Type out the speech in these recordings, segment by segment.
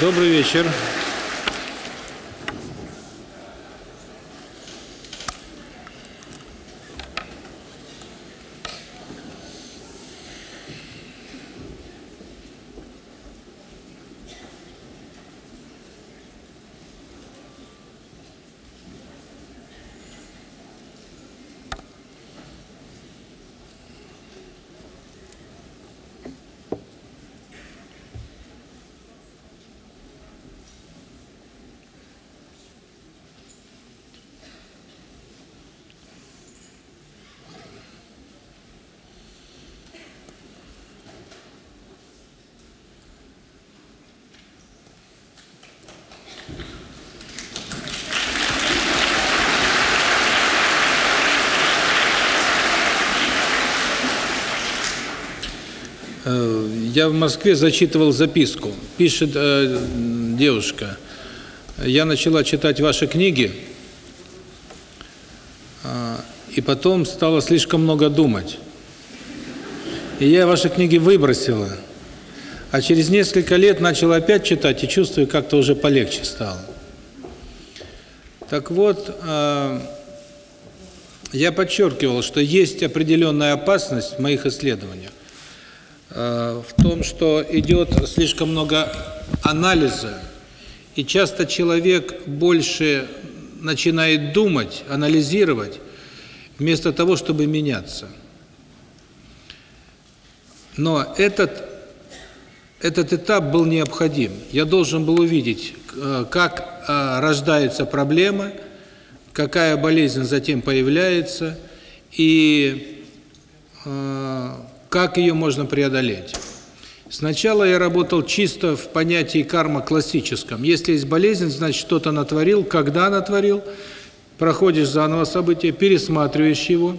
Добрый вечер. Я в Москве зачитывал записку. Пишет э, девушка. Я начала читать ваши книги, э, и потом стало слишком много думать. И я ваши книги выбросила. А через несколько лет начала опять читать, и чувствую, как-то уже полегче стало. Так вот, э, я подчеркивал, что есть определенная опасность в моих исследованиях в том, что идет слишком много анализа, и часто человек больше начинает думать, анализировать, вместо того, чтобы меняться. Но этот этот этап был необходим. Я должен был увидеть, э, как э, рождается проблема, какая болезнь затем появляется и э, как ее можно преодолеть. Сначала я работал чисто в понятии карма классическом. Если есть болезнь, значит, что-то натворил, когда натворил, проходишь заново событие, пересматриваешь его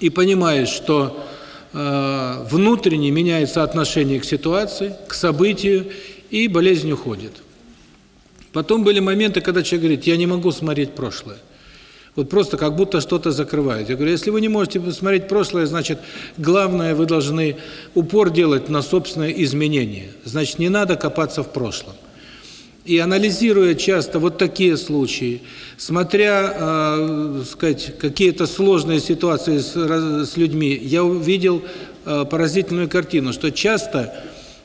и понимаешь, что э, внутренне меняется отношение к ситуации, к событию, и болезнь уходит. Потом были моменты, когда человек говорит, я не могу смотреть прошлое. Вот просто как будто что-то закрывает. Я говорю, если вы не можете посмотреть прошлое, значит, главное, вы должны упор делать на собственное изменение. Значит, не надо копаться в прошлом. И анализируя часто вот такие случаи, смотря, э, сказать, какие-то сложные ситуации с, с людьми, я увидел э, поразительную картину, что часто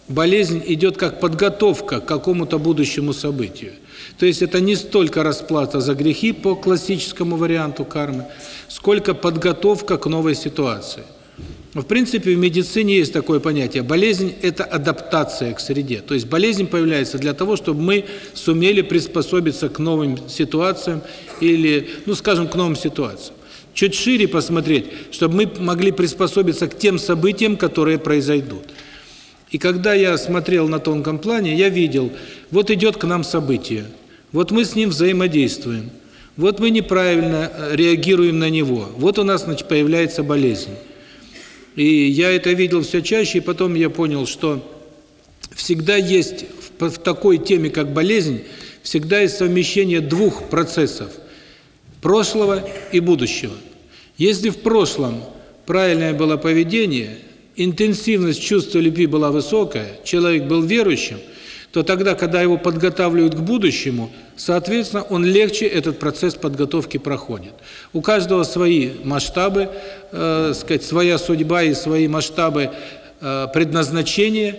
болезнь идет как подготовка к какому-то будущему событию. То есть это не столько расплата за грехи по классическому варианту кармы, сколько подготовка к новой ситуации. В принципе, в медицине есть такое понятие. Болезнь – это адаптация к среде. То есть болезнь появляется для того, чтобы мы сумели приспособиться к новым ситуациям или, ну, скажем, к новым ситуациям. Чуть шире посмотреть, чтобы мы могли приспособиться к тем событиям, которые произойдут. И когда я смотрел на тонком плане, я видел, вот идет к нам событие, вот мы с ним взаимодействуем, вот мы неправильно э, реагируем на него, вот у нас значит, появляется болезнь. И я это видел все чаще, и потом я понял, что всегда есть в, в такой теме, как болезнь, всегда есть совмещение двух процессов – прошлого и будущего. Если в прошлом правильное было поведение – интенсивность чувства любви была высокая, человек был верующим, то тогда, когда его подготавливают к будущему, соответственно, он легче этот процесс подготовки проходит. У каждого свои масштабы, э, сказать, своя судьба и свои масштабы э, предназначения,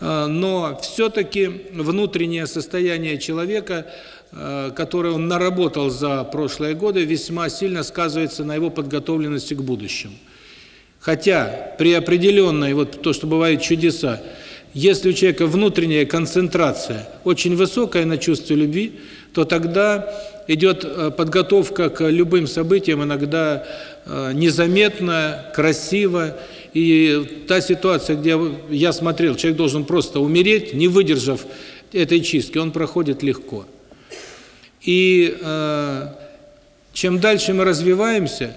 э, но все-таки внутреннее состояние человека, э, которое он наработал за прошлые годы, весьма сильно сказывается на его подготовленности к будущему. Хотя при определенной, вот то, что бывает чудеса, если у человека внутренняя концентрация очень высокая на чувстве любви, то тогда идет э, подготовка к любым событиям, иногда э, незаметно, красиво. И та ситуация, где я смотрел, человек должен просто умереть, не выдержав этой чистки, он проходит легко. И э, чем дальше мы развиваемся,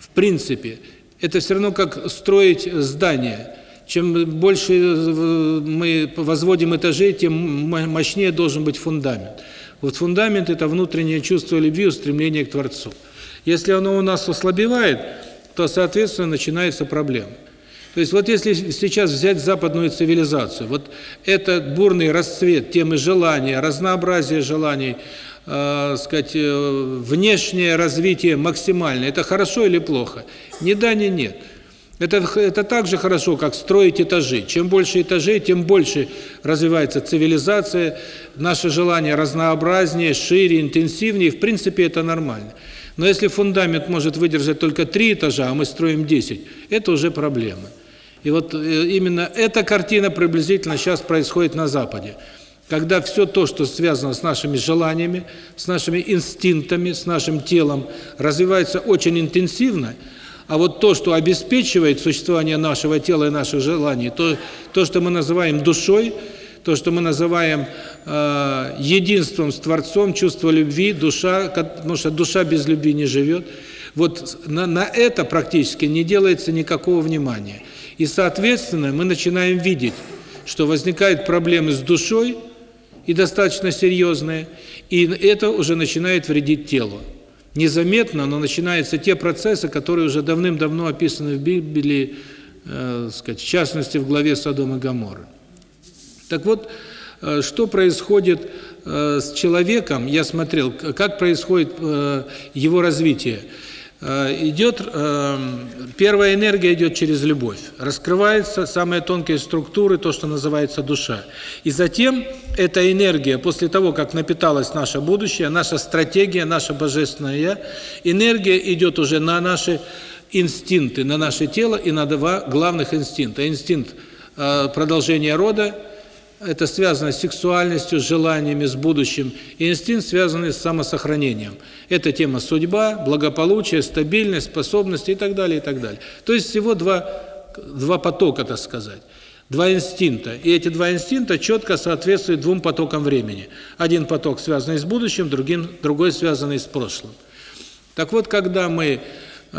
в принципе, это все равно как строить здание. Чем больше мы возводим этажей, тем мощнее должен быть фундамент. Вот фундамент – это внутреннее чувство любви, устремление к Творцу. Если оно у нас ослабевает, то, соответственно, начинается проблема. То есть вот если сейчас взять западную цивилизацию, вот этот бурный расцвет темы желания, разнообразие желаний, э, сказать, э, внешнее развитие максимальное, это хорошо или плохо? Ни да, ни нет. Это, это так же хорошо, как строить этажи. Чем больше этажей, тем больше развивается цивилизация, наше желание разнообразнее, шире, интенсивнее. В принципе, это нормально. Но если фундамент может выдержать только три этажа, а мы строим 10, это уже проблема. И вот э, именно эта картина приблизительно сейчас происходит на Западе. Когда все то, что связано с нашими желаниями, с нашими инстинктами, с нашим телом, развивается очень интенсивно, а вот то, что обеспечивает существование нашего тела и наших желаний, то, то что мы называем душой, то, что мы называем э, единством с Творцом, чувство любви, душа, потому что душа без любви не живет, вот на, на это практически не делается никакого внимания. И, соответственно, мы начинаем видеть, что возникают проблемы с душой, и достаточно серьезные, и это уже начинает вредить телу. Незаметно, но начинаются те процессы, которые уже давным-давно описаны в Библии, э, сказать, в частности, в главе Содом и Гоморры. Так вот, э, что происходит э, с человеком, я смотрел, как происходит э, его развитие. Э, идет э, первая энергия идет через любовь. Раскрываются самые тонкие структуры, то, что называется душа. И затем эта энергия, после того, как напиталась наше будущее, наша стратегия, наша божественная я, энергия идет уже на наши инстинкты, на наше тело и на два главных инстинкта. Инстинкт э, продолжения рода это связано с сексуальностью, с желаниями, с будущим, и инстинкт, связанный с самосохранением. Это тема судьба, благополучие, стабильность, способности и так далее, и так далее. То есть всего два, два потока, так сказать. Два инстинкта. И эти два инстинкта четко соответствуют двум потокам времени. Один поток связанный с будущим, другим, другой связанный с прошлым. Так вот, когда мы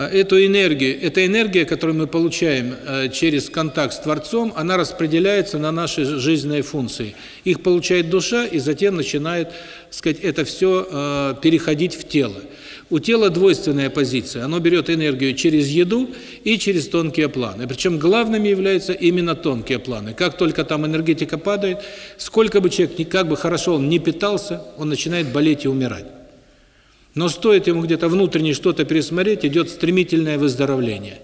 эту энергию, эта энергия, которую мы получаем э, через контакт с Творцом, она распределяется на наши жизненные функции. Их получает душа, и затем начинает, сказать, это все э, переходить в тело. У тела двойственная позиция. Оно берет энергию через еду и через тонкие планы. Причем главными являются именно тонкие планы. Как только там энергетика падает, сколько бы человек, как бы хорошо он не питался, он начинает болеть и умирать. Но стоит ему где-то внутренне что-то пересмотреть, идет стремительное выздоровление.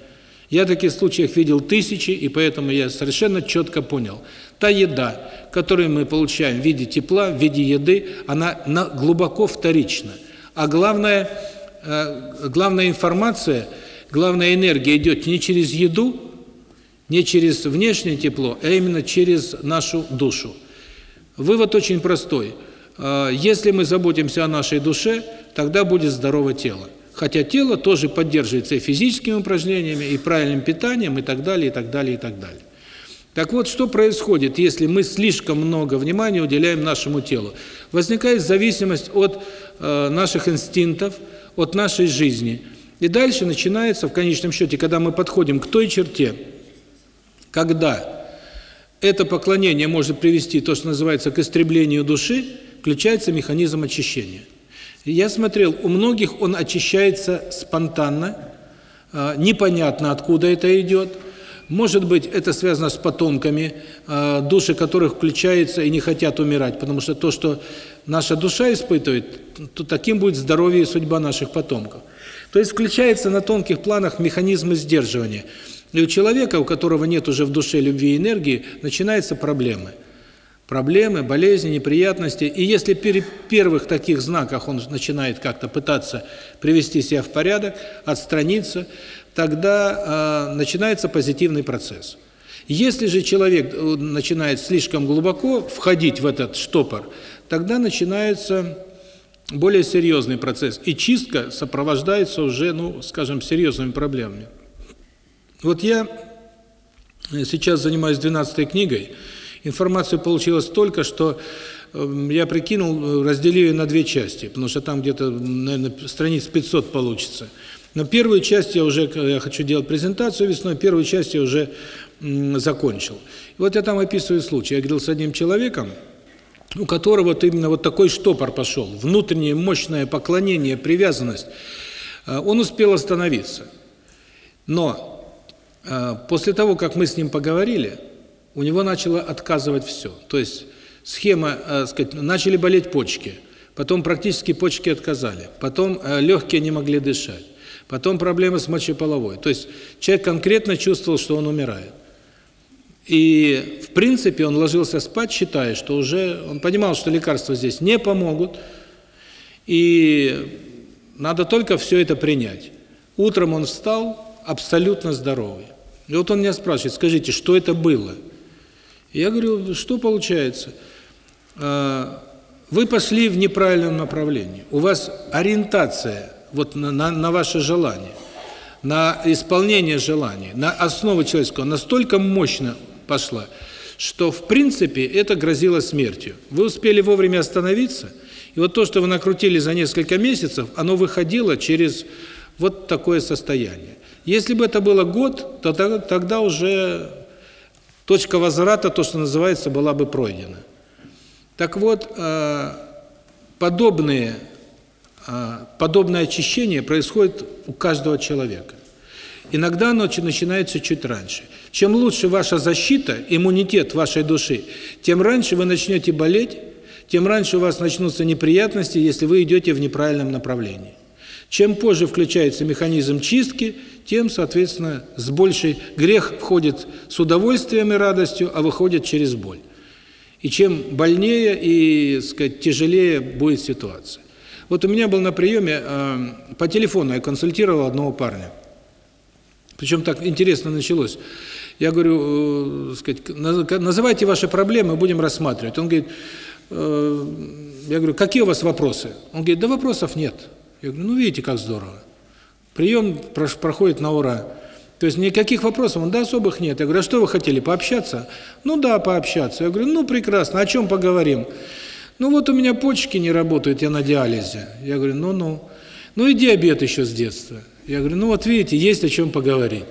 Я таких случаев видел тысячи, и поэтому я совершенно четко понял. Та еда, которую мы получаем в виде тепла, в виде еды, она глубоко вторична. А главное, э, главная информация, главная энергия идет не через еду, не через внешнее тепло, а именно через нашу душу. Вывод очень простой. Э, если мы заботимся о нашей душе – тогда будет здорово тело. Хотя тело тоже поддерживается и физическими упражнениями, и правильным питанием, и так далее, и так далее, и так далее. Так вот, что происходит, если мы слишком много внимания уделяем нашему телу? Возникает зависимость от э, наших инстинктов, от нашей жизни. И дальше начинается, в конечном счете, когда мы подходим к той черте, когда это поклонение может привести то, что называется, к истреблению души, включается механизм очищения. Я смотрел, у многих он очищается спонтанно, а, непонятно откуда это идет. Может быть, это связано с потомками, а, души которых включаются и не хотят умирать, потому что то, что наша душа испытывает, то таким будет здоровье и судьба наших потомков. То есть включается на тонких планах механизмы сдерживания. И у человека, у которого нет уже в душе любви и энергии, начинаются проблемы – проблемы, болезни, неприятности. И если при первых таких знаках он начинает как-то пытаться привести себя в порядок, отстраниться, тогда э, начинается позитивный процесс. Если же человек э, начинает слишком глубоко входить в этот штопор, тогда начинается более серьезный процесс. И чистка сопровождается уже, ну, скажем, серьезными проблемами. Вот я сейчас занимаюсь 12 книгой, Информации получилось столько, что эм, я прикинул, разделил ее на две части, потому что там где-то, наверное, страниц 500 получится. Но первую часть я уже, я хочу делать презентацию весной, первую часть я уже закончил. И вот я там описываю случай. Я говорил с одним человеком, у которого вот именно вот такой штопор пошел, внутреннее мощное поклонение, привязанность. Э, он успел остановиться. Но э, после того, как мы с ним поговорили, у него начало отказывать все. То есть схема, э, сказать, начали болеть почки, потом практически почки отказали, потом э, легкие не могли дышать, потом проблемы с мочеполовой. То есть человек конкретно чувствовал, что он умирает. И, в принципе, он ложился спать, считая, что уже... Он понимал, что лекарства здесь не помогут, и надо только все это принять. Утром он встал абсолютно здоровый. И вот он меня спрашивает, скажите, что это было? Я говорю, что получается? А, вы пошли в неправильном направлении. У вас ориентация вот на, на, на ваше желание, на исполнение желаний, на основу человеческого настолько мощно пошла, что в принципе это грозило смертью. Вы успели вовремя остановиться, и вот то, что вы накрутили за несколько месяцев, оно выходило через вот такое состояние. Если бы это было год, то тогда уже точка возврата, то, что называется, была бы пройдена. Так вот, э, подобные, э, подобное очищение происходит у каждого человека. Иногда оно начинается чуть раньше. Чем лучше ваша защита, иммунитет вашей души, тем раньше вы начнете болеть, тем раньше у вас начнутся неприятности, если вы идете в неправильном направлении. Чем позже включается механизм чистки, тем, соответственно, с большей грех входит с удовольствием и радостью, а выходит через боль. И чем больнее и, сказать, тяжелее будет ситуация. Вот у меня был на приеме э, по телефону я консультировал одного парня. Причем так интересно началось. Я говорю, э, сказать, называйте ваши проблемы, будем рассматривать. Он говорит, э, я говорю, какие у вас вопросы? Он говорит, да вопросов нет. Я говорю, ну видите, как здорово. Прием проходит на ура. То есть никаких вопросов, да, особых нет. Я говорю, а что вы хотели, пообщаться? Ну да, пообщаться. Я говорю, ну прекрасно, о чем поговорим? Ну вот у меня почки не работают, я на диализе. Я говорю, ну-ну. Ну и диабет еще с детства. Я говорю, ну вот видите, есть о чем поговорить.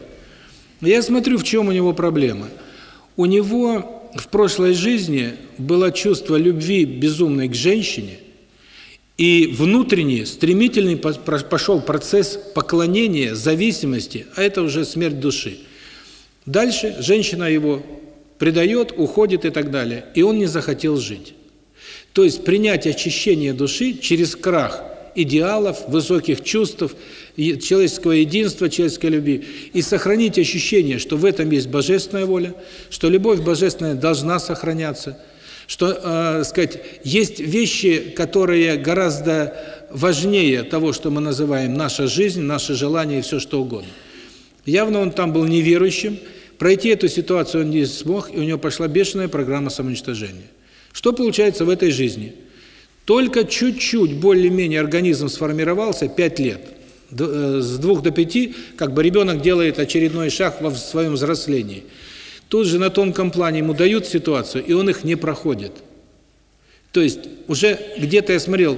Я смотрю, в чем у него проблема. У него в прошлой жизни было чувство любви безумной к женщине – и внутренний, стремительный пошел процесс поклонения, зависимости, а это уже смерть души. Дальше женщина его предает, уходит и так далее, и он не захотел жить. То есть принять очищение души через крах идеалов, высоких чувств, человеческого единства, человеческой любви, и сохранить ощущение, что в этом есть божественная воля, что любовь божественная должна сохраняться – что, э, сказать, есть вещи, которые гораздо важнее того, что мы называем наша жизнь, наше желание и все что угодно. Явно он там был неверующим, пройти эту ситуацию он не смог, и у него пошла бешеная программа самоуничтожения. Что получается в этой жизни? Только чуть-чуть более-менее организм сформировался 5 лет. Э, с 2 до 5, как бы ребенок делает очередной шаг в своем взрослении – Тут же на тонком плане ему дают ситуацию, и он их не проходит. То есть уже где-то я смотрел,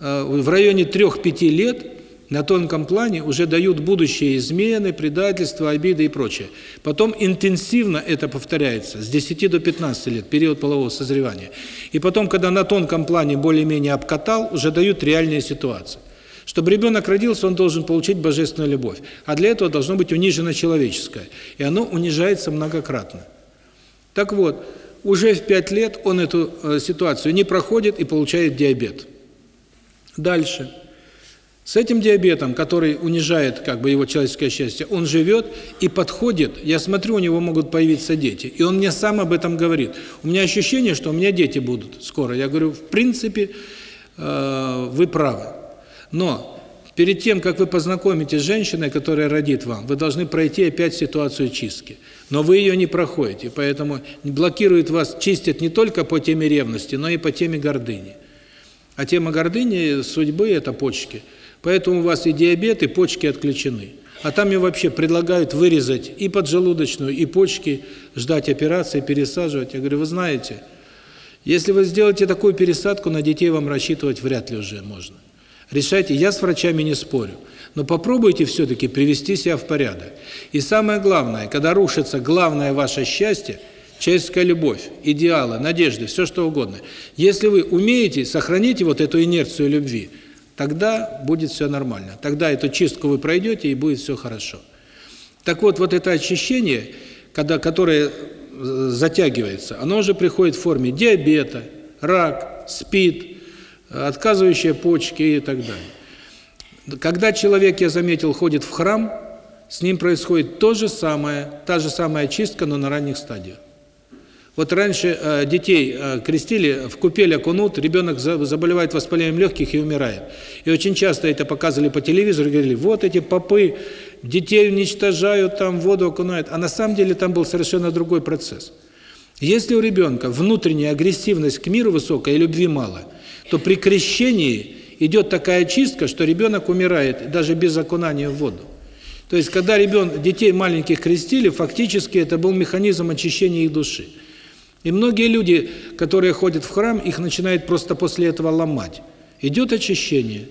э, в районе 3-5 лет на тонком плане уже дают будущие измены, предательства, обиды и прочее. Потом интенсивно это повторяется с 10 до 15 лет, период полового созревания. И потом, когда на тонком плане более-менее обкатал, уже дают реальные ситуации. Чтобы ребенок родился, он должен получить божественную любовь. А для этого должно быть унижено человеческое. И оно унижается многократно. Так вот, уже в 5 лет он эту э, ситуацию не проходит и получает диабет. Дальше. С этим диабетом, который унижает как бы его человеческое счастье, он живет и подходит. Я смотрю, у него могут появиться дети. И он мне сам об этом говорит. У меня ощущение, что у меня дети будут скоро. Я говорю, в принципе, э, вы правы. Но перед тем, как вы познакомитесь с женщиной, которая родит вам, вы должны пройти опять ситуацию чистки. Но вы ее не проходите, поэтому блокирует вас, чистят не только по теме ревности, но и по теме гордыни. А тема гордыни, судьбы – это почки. Поэтому у вас и диабет, и почки отключены. А там мне вообще предлагают вырезать и поджелудочную, и почки, ждать операции, пересаживать. Я говорю, вы знаете, если вы сделаете такую пересадку, на детей вам рассчитывать вряд ли уже можно. Решайте, я с врачами не спорю. Но попробуйте все-таки привести себя в порядок. И самое главное, когда рушится главное ваше счастье, человеческая любовь, идеалы, надежды, все что угодно. Если вы умеете, сохраните вот эту инерцию любви, тогда будет все нормально. Тогда эту чистку вы пройдете, и будет все хорошо. Так вот, вот это очищение, когда, которое э, затягивается, оно уже приходит в форме диабета, рак, СПИД, отказывающие почки и так далее. Когда человек, я заметил, ходит в храм, с ним происходит то же самое, та же самая очистка, но на ранних стадиях. Вот раньше э, детей э, крестили, в купель окунут, ребенок за, заболевает воспалением легких и умирает. И очень часто это показывали по телевизору, говорили, вот эти попы детей уничтожают, там воду окунают. А на самом деле там был совершенно другой процесс. Если у ребенка внутренняя агрессивность к миру высокая и любви мало, то при крещении идет такая чистка, что ребенок умирает даже без окунания в воду. То есть, когда ребен... детей маленьких крестили, фактически это был механизм очищения их души. И многие люди, которые ходят в храм, их начинает просто после этого ломать. Идет очищение.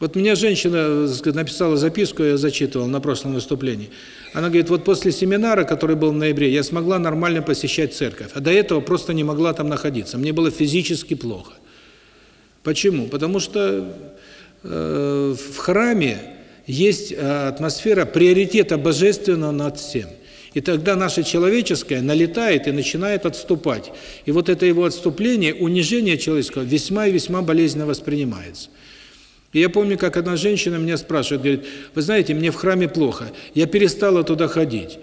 Вот меня женщина написала записку, я зачитывал на прошлом выступлении. Она говорит, вот после семинара, который был в ноябре, я смогла нормально посещать церковь, а до этого просто не могла там находиться. Мне было физически плохо. Почему? Потому что э, в храме есть э, атмосфера приоритета божественного над всем. И тогда наше человеческое налетает и начинает отступать. И вот это его отступление, унижение человеческого весьма и весьма болезненно воспринимается. И я помню, как одна женщина меня спрашивает, говорит, вы знаете, мне в храме плохо, я перестала туда ходить.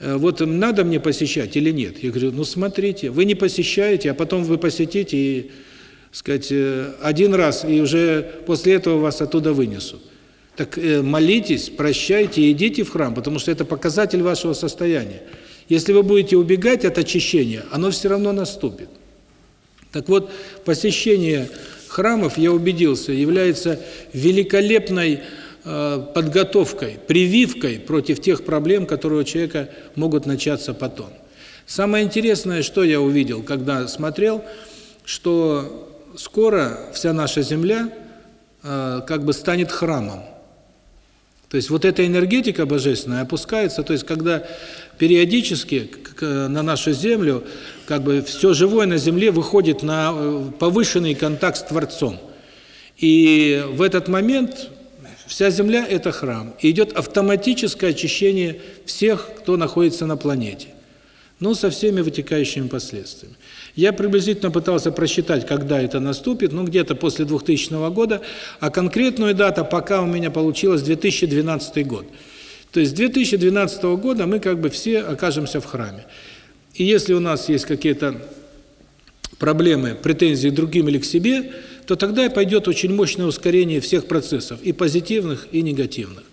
Э, вот надо мне посещать или нет? Я говорю, ну смотрите, вы не посещаете, а потом вы посетите и, сказать, э, один раз, и уже после этого вас оттуда вынесут. Так э, молитесь, прощайте идите в храм, потому что это показатель вашего состояния. Если вы будете убегать от очищения, оно все равно наступит. Так вот, посещение храмов, я убедился, является великолепной э, подготовкой, прививкой против тех проблем, которые у человека могут начаться потом. Самое интересное, что я увидел, когда смотрел, что скоро вся наша земля э, как бы станет храмом. То есть вот эта энергетика божественная опускается, то есть когда периодически на нашу землю как бы все живое на земле выходит на э, повышенный контакт с Творцом. И в этот момент вся земля это храм. И идет автоматическое очищение всех, кто находится на планете. Ну, со всеми вытекающими последствиями. Я приблизительно пытался просчитать, когда это наступит, ну, где-то после 2000 года, а конкретную дату пока у меня получилось 2012 год. То есть с 2012 года мы как бы все окажемся в храме. И если у нас есть какие-то проблемы, претензии к другим или к себе, то тогда пойдет очень мощное ускорение всех процессов, и позитивных, и негативных.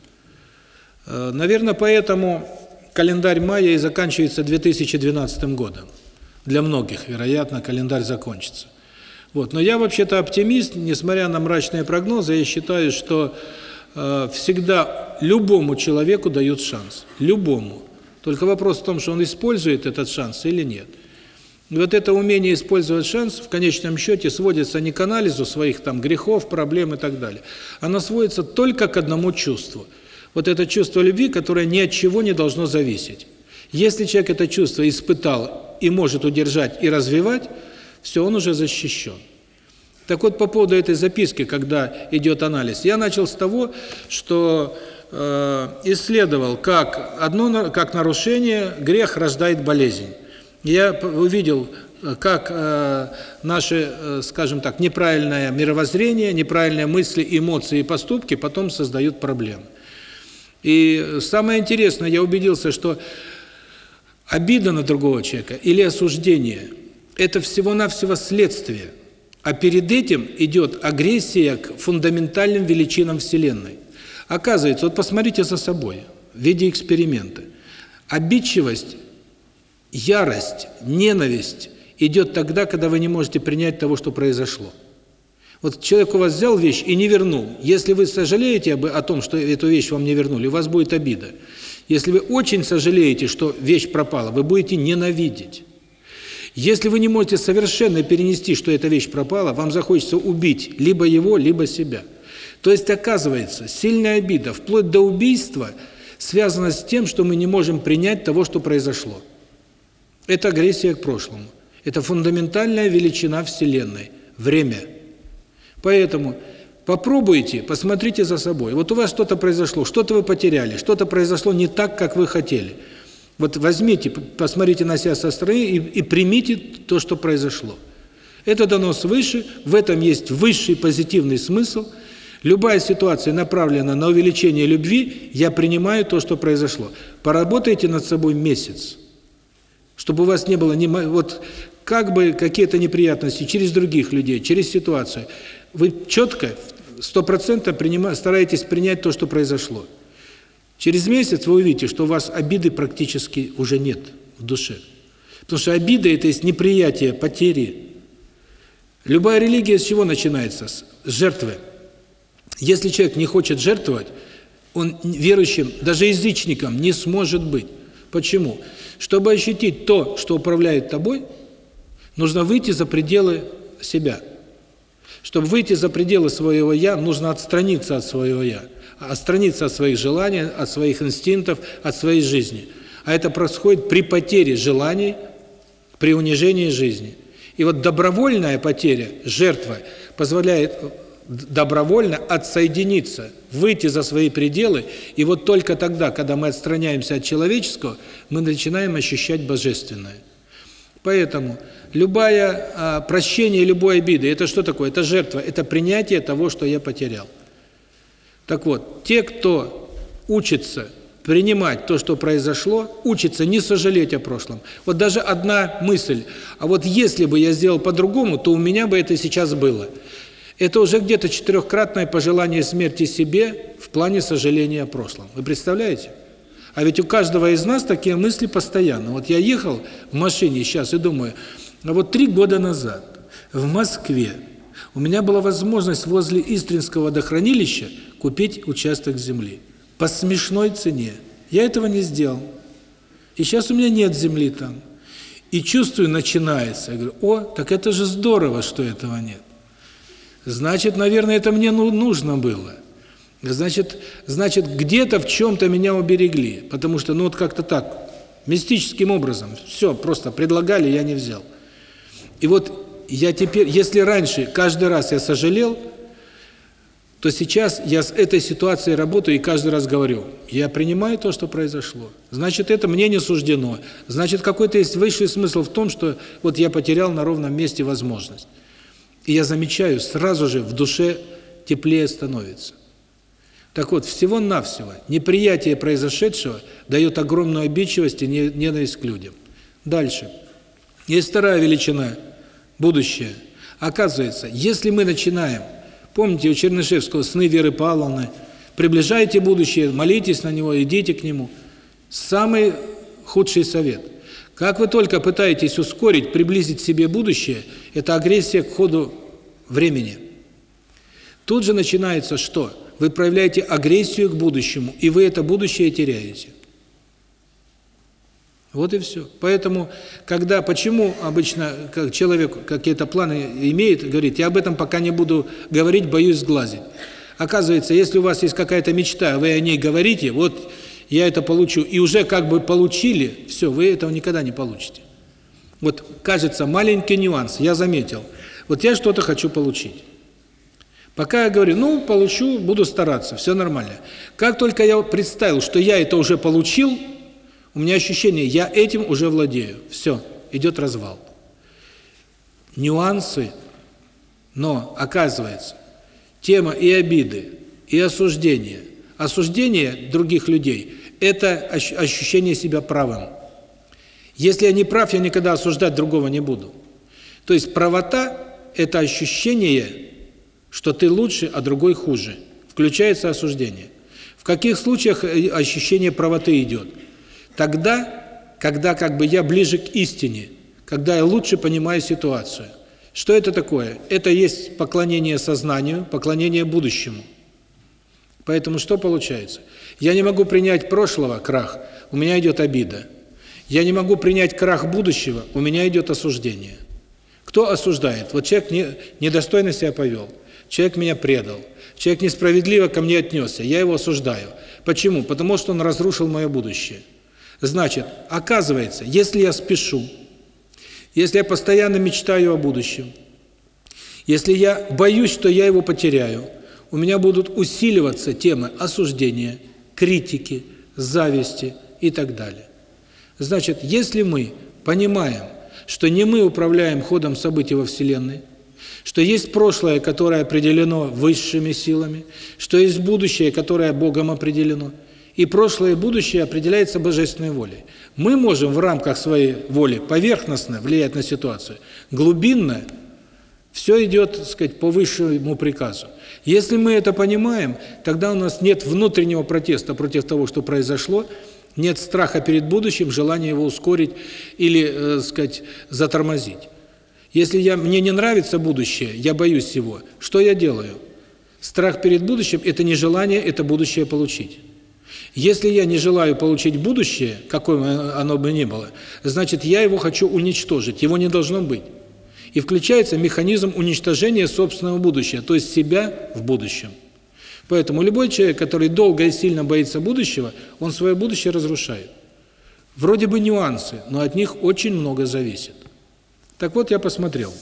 Э, наверное, поэтому календарь мая и заканчивается 2012 годом. Для многих, вероятно, календарь закончится. Вот. Но я вообще-то оптимист, несмотря на мрачные прогнозы, я считаю, что э, всегда любому человеку дают шанс. Любому. Только вопрос в том, что он использует этот шанс или нет. И вот это умение использовать шанс в конечном счете сводится не к анализу своих там грехов, проблем и так далее. Оно сводится только к одному чувству. Вот это чувство любви, которое ни от чего не должно зависеть. Если человек это чувство испытал и может удержать и развивать, все, он уже защищен. Так вот, по поводу этой записки, когда идет анализ, я начал с того, что э, исследовал, как одно как нарушение, грех рождает болезнь. Я увидел, как э, наше, э, скажем так, неправильное мировоззрение, неправильные мысли, эмоции и поступки потом создают проблемы. И самое интересное, я убедился, что Обида на другого человека или осуждение – это всего-навсего следствие, а перед этим идет агрессия к фундаментальным величинам Вселенной. Оказывается, вот посмотрите за собой в виде эксперимента. Обидчивость, ярость, ненависть идет тогда, когда вы не можете принять того, что произошло. Вот человек у вас взял вещь и не вернул. Если вы сожалеете об, о том, что эту вещь вам не вернули, у вас будет обида. Если вы очень сожалеете, что вещь пропала, вы будете ненавидеть. Если вы не можете совершенно перенести, что эта вещь пропала, вам захочется убить либо его, либо себя. То есть, оказывается, сильная обида, вплоть до убийства, связана с тем, что мы не можем принять того, что произошло. Это агрессия к прошлому. Это фундаментальная величина Вселенной – время. Поэтому Попробуйте, посмотрите за собой. Вот у вас что-то произошло, что-то вы потеряли, что-то произошло не так, как вы хотели. Вот возьмите, посмотрите на себя со стороны и, и примите то, что произошло. Это дано свыше, в этом есть высший позитивный смысл. Любая ситуация направлена на увеличение любви, я принимаю то, что произошло. Поработайте над собой месяц, чтобы у вас не было ни вот как бы какие-то неприятности через других людей, через ситуацию. Вы четко, сто процентов стараетесь принять то, что произошло. Через месяц вы увидите, что у вас обиды практически уже нет в душе. Потому что обида – это есть неприятие потери. Любая религия с чего начинается? С жертвы. Если человек не хочет жертвовать, он верующим, даже язычником, не сможет быть. Почему? Чтобы ощутить то, что управляет тобой, нужно выйти за пределы себя – чтобы выйти за пределы своего «я», нужно отстраниться от своего «я», отстраниться от своих желаний, от своих инстинктов, от своей жизни. А это происходит при потере желаний, при унижении жизни. И вот добровольная потеря, жертва, позволяет добровольно отсоединиться, выйти за свои пределы, и вот только тогда, когда мы отстраняемся от человеческого, мы начинаем ощущать божественное. Поэтому любое а, прощение любой обиды, это что такое? Это жертва, это принятие того, что я потерял. Так вот, те, кто учится принимать то, что произошло, учится не сожалеть о прошлом. Вот даже одна мысль, а вот если бы я сделал по-другому, то у меня бы это сейчас было. Это уже где-то четырехкратное пожелание смерти себе в плане сожаления о прошлом. Вы представляете? А ведь у каждого из нас такие мысли постоянно. Вот я ехал в машине сейчас и думаю, а вот три года назад в Москве у меня была возможность возле Истринского водохранилища купить участок земли по смешной цене. Я этого не сделал. И сейчас у меня нет земли там. И чувствую, начинается. Я говорю, о, так это же здорово, что этого нет. Значит, наверное, это мне ну, нужно было. Значит, значит где-то в чем-то меня уберегли, потому что, ну вот как-то так, мистическим образом, все, просто предлагали, я не взял. И вот я теперь, если раньше каждый раз я сожалел, то сейчас я с этой ситуацией работаю и каждый раз говорю, я принимаю то, что произошло. Значит, это мне не суждено. Значит, какой-то есть высший смысл в том, что вот я потерял на ровном месте возможность. И я замечаю, сразу же в душе теплее становится. Так вот, всего-навсего неприятие произошедшего дает огромную обидчивость и ненависть к людям. Дальше. Есть вторая величина – будущее. Оказывается, если мы начинаем, помните у Чернышевского «Сны Веры Павловны», приближайте будущее, молитесь на него, идите к нему. Самый худший совет. Как вы только пытаетесь ускорить, приблизить себе будущее, это агрессия к ходу времени. Тут же начинается что? Вы проявляете агрессию к будущему, и вы это будущее теряете. Вот и все. Поэтому, когда, почему обычно как человек какие-то планы имеет, говорит, я об этом пока не буду говорить, боюсь сглазить. Оказывается, если у вас есть какая-то мечта, вы о ней говорите, вот я это получу, и уже как бы получили, все, вы этого никогда не получите. Вот, кажется, маленький нюанс, я заметил. Вот я что-то хочу получить. Пока я говорю, ну, получу, буду стараться, все нормально. Как только я представил, что я это уже получил, у меня ощущение, я этим уже владею. Все, идет развал. Нюансы, но, оказывается, тема и обиды, и осуждения. Осуждение других людей – это ощущение себя правым. Если я не прав, я никогда осуждать другого не буду. То есть правота – это ощущение что ты лучше, а другой хуже. Включается осуждение. В каких случаях э, ощущение правоты идет? Тогда, когда как бы я ближе к истине, когда я лучше понимаю ситуацию. Что это такое? Это есть поклонение сознанию, поклонение будущему. Поэтому что получается? Я не могу принять прошлого, крах, у меня идет обида. Я не могу принять крах будущего, у меня идет осуждение. Кто осуждает? Вот человек не, недостойно себя повел. Человек меня предал. Человек несправедливо ко мне отнесся. Я его осуждаю. Почему? Потому что он разрушил мое будущее. Значит, оказывается, если я спешу, если я постоянно мечтаю о будущем, если я боюсь, что я его потеряю, у меня будут усиливаться темы осуждения, критики, зависти и так далее. Значит, если мы понимаем, что не мы управляем ходом событий во Вселенной, что есть прошлое, которое определено высшими силами, что есть будущее, которое Богом определено, и прошлое и будущее определяется божественной волей. Мы можем в рамках своей воли поверхностно влиять на ситуацию, глубинно все идет, так сказать, по высшему приказу. Если мы это понимаем, тогда у нас нет внутреннего протеста против того, что произошло, нет страха перед будущим, желания его ускорить или, э, сказать, затормозить. Если я мне не нравится будущее, я боюсь его. Что я делаю? Страх перед будущим это не желание это будущее получить. Если я не желаю получить будущее, какое оно бы ни было, значит, я его хочу уничтожить, его не должно быть. И включается механизм уничтожения собственного будущего, то есть себя в будущем. Поэтому любой человек, который долго и сильно боится будущего, он свое будущее разрушает. Вроде бы нюансы, но от них очень много зависит. Так вот, я посмотрел,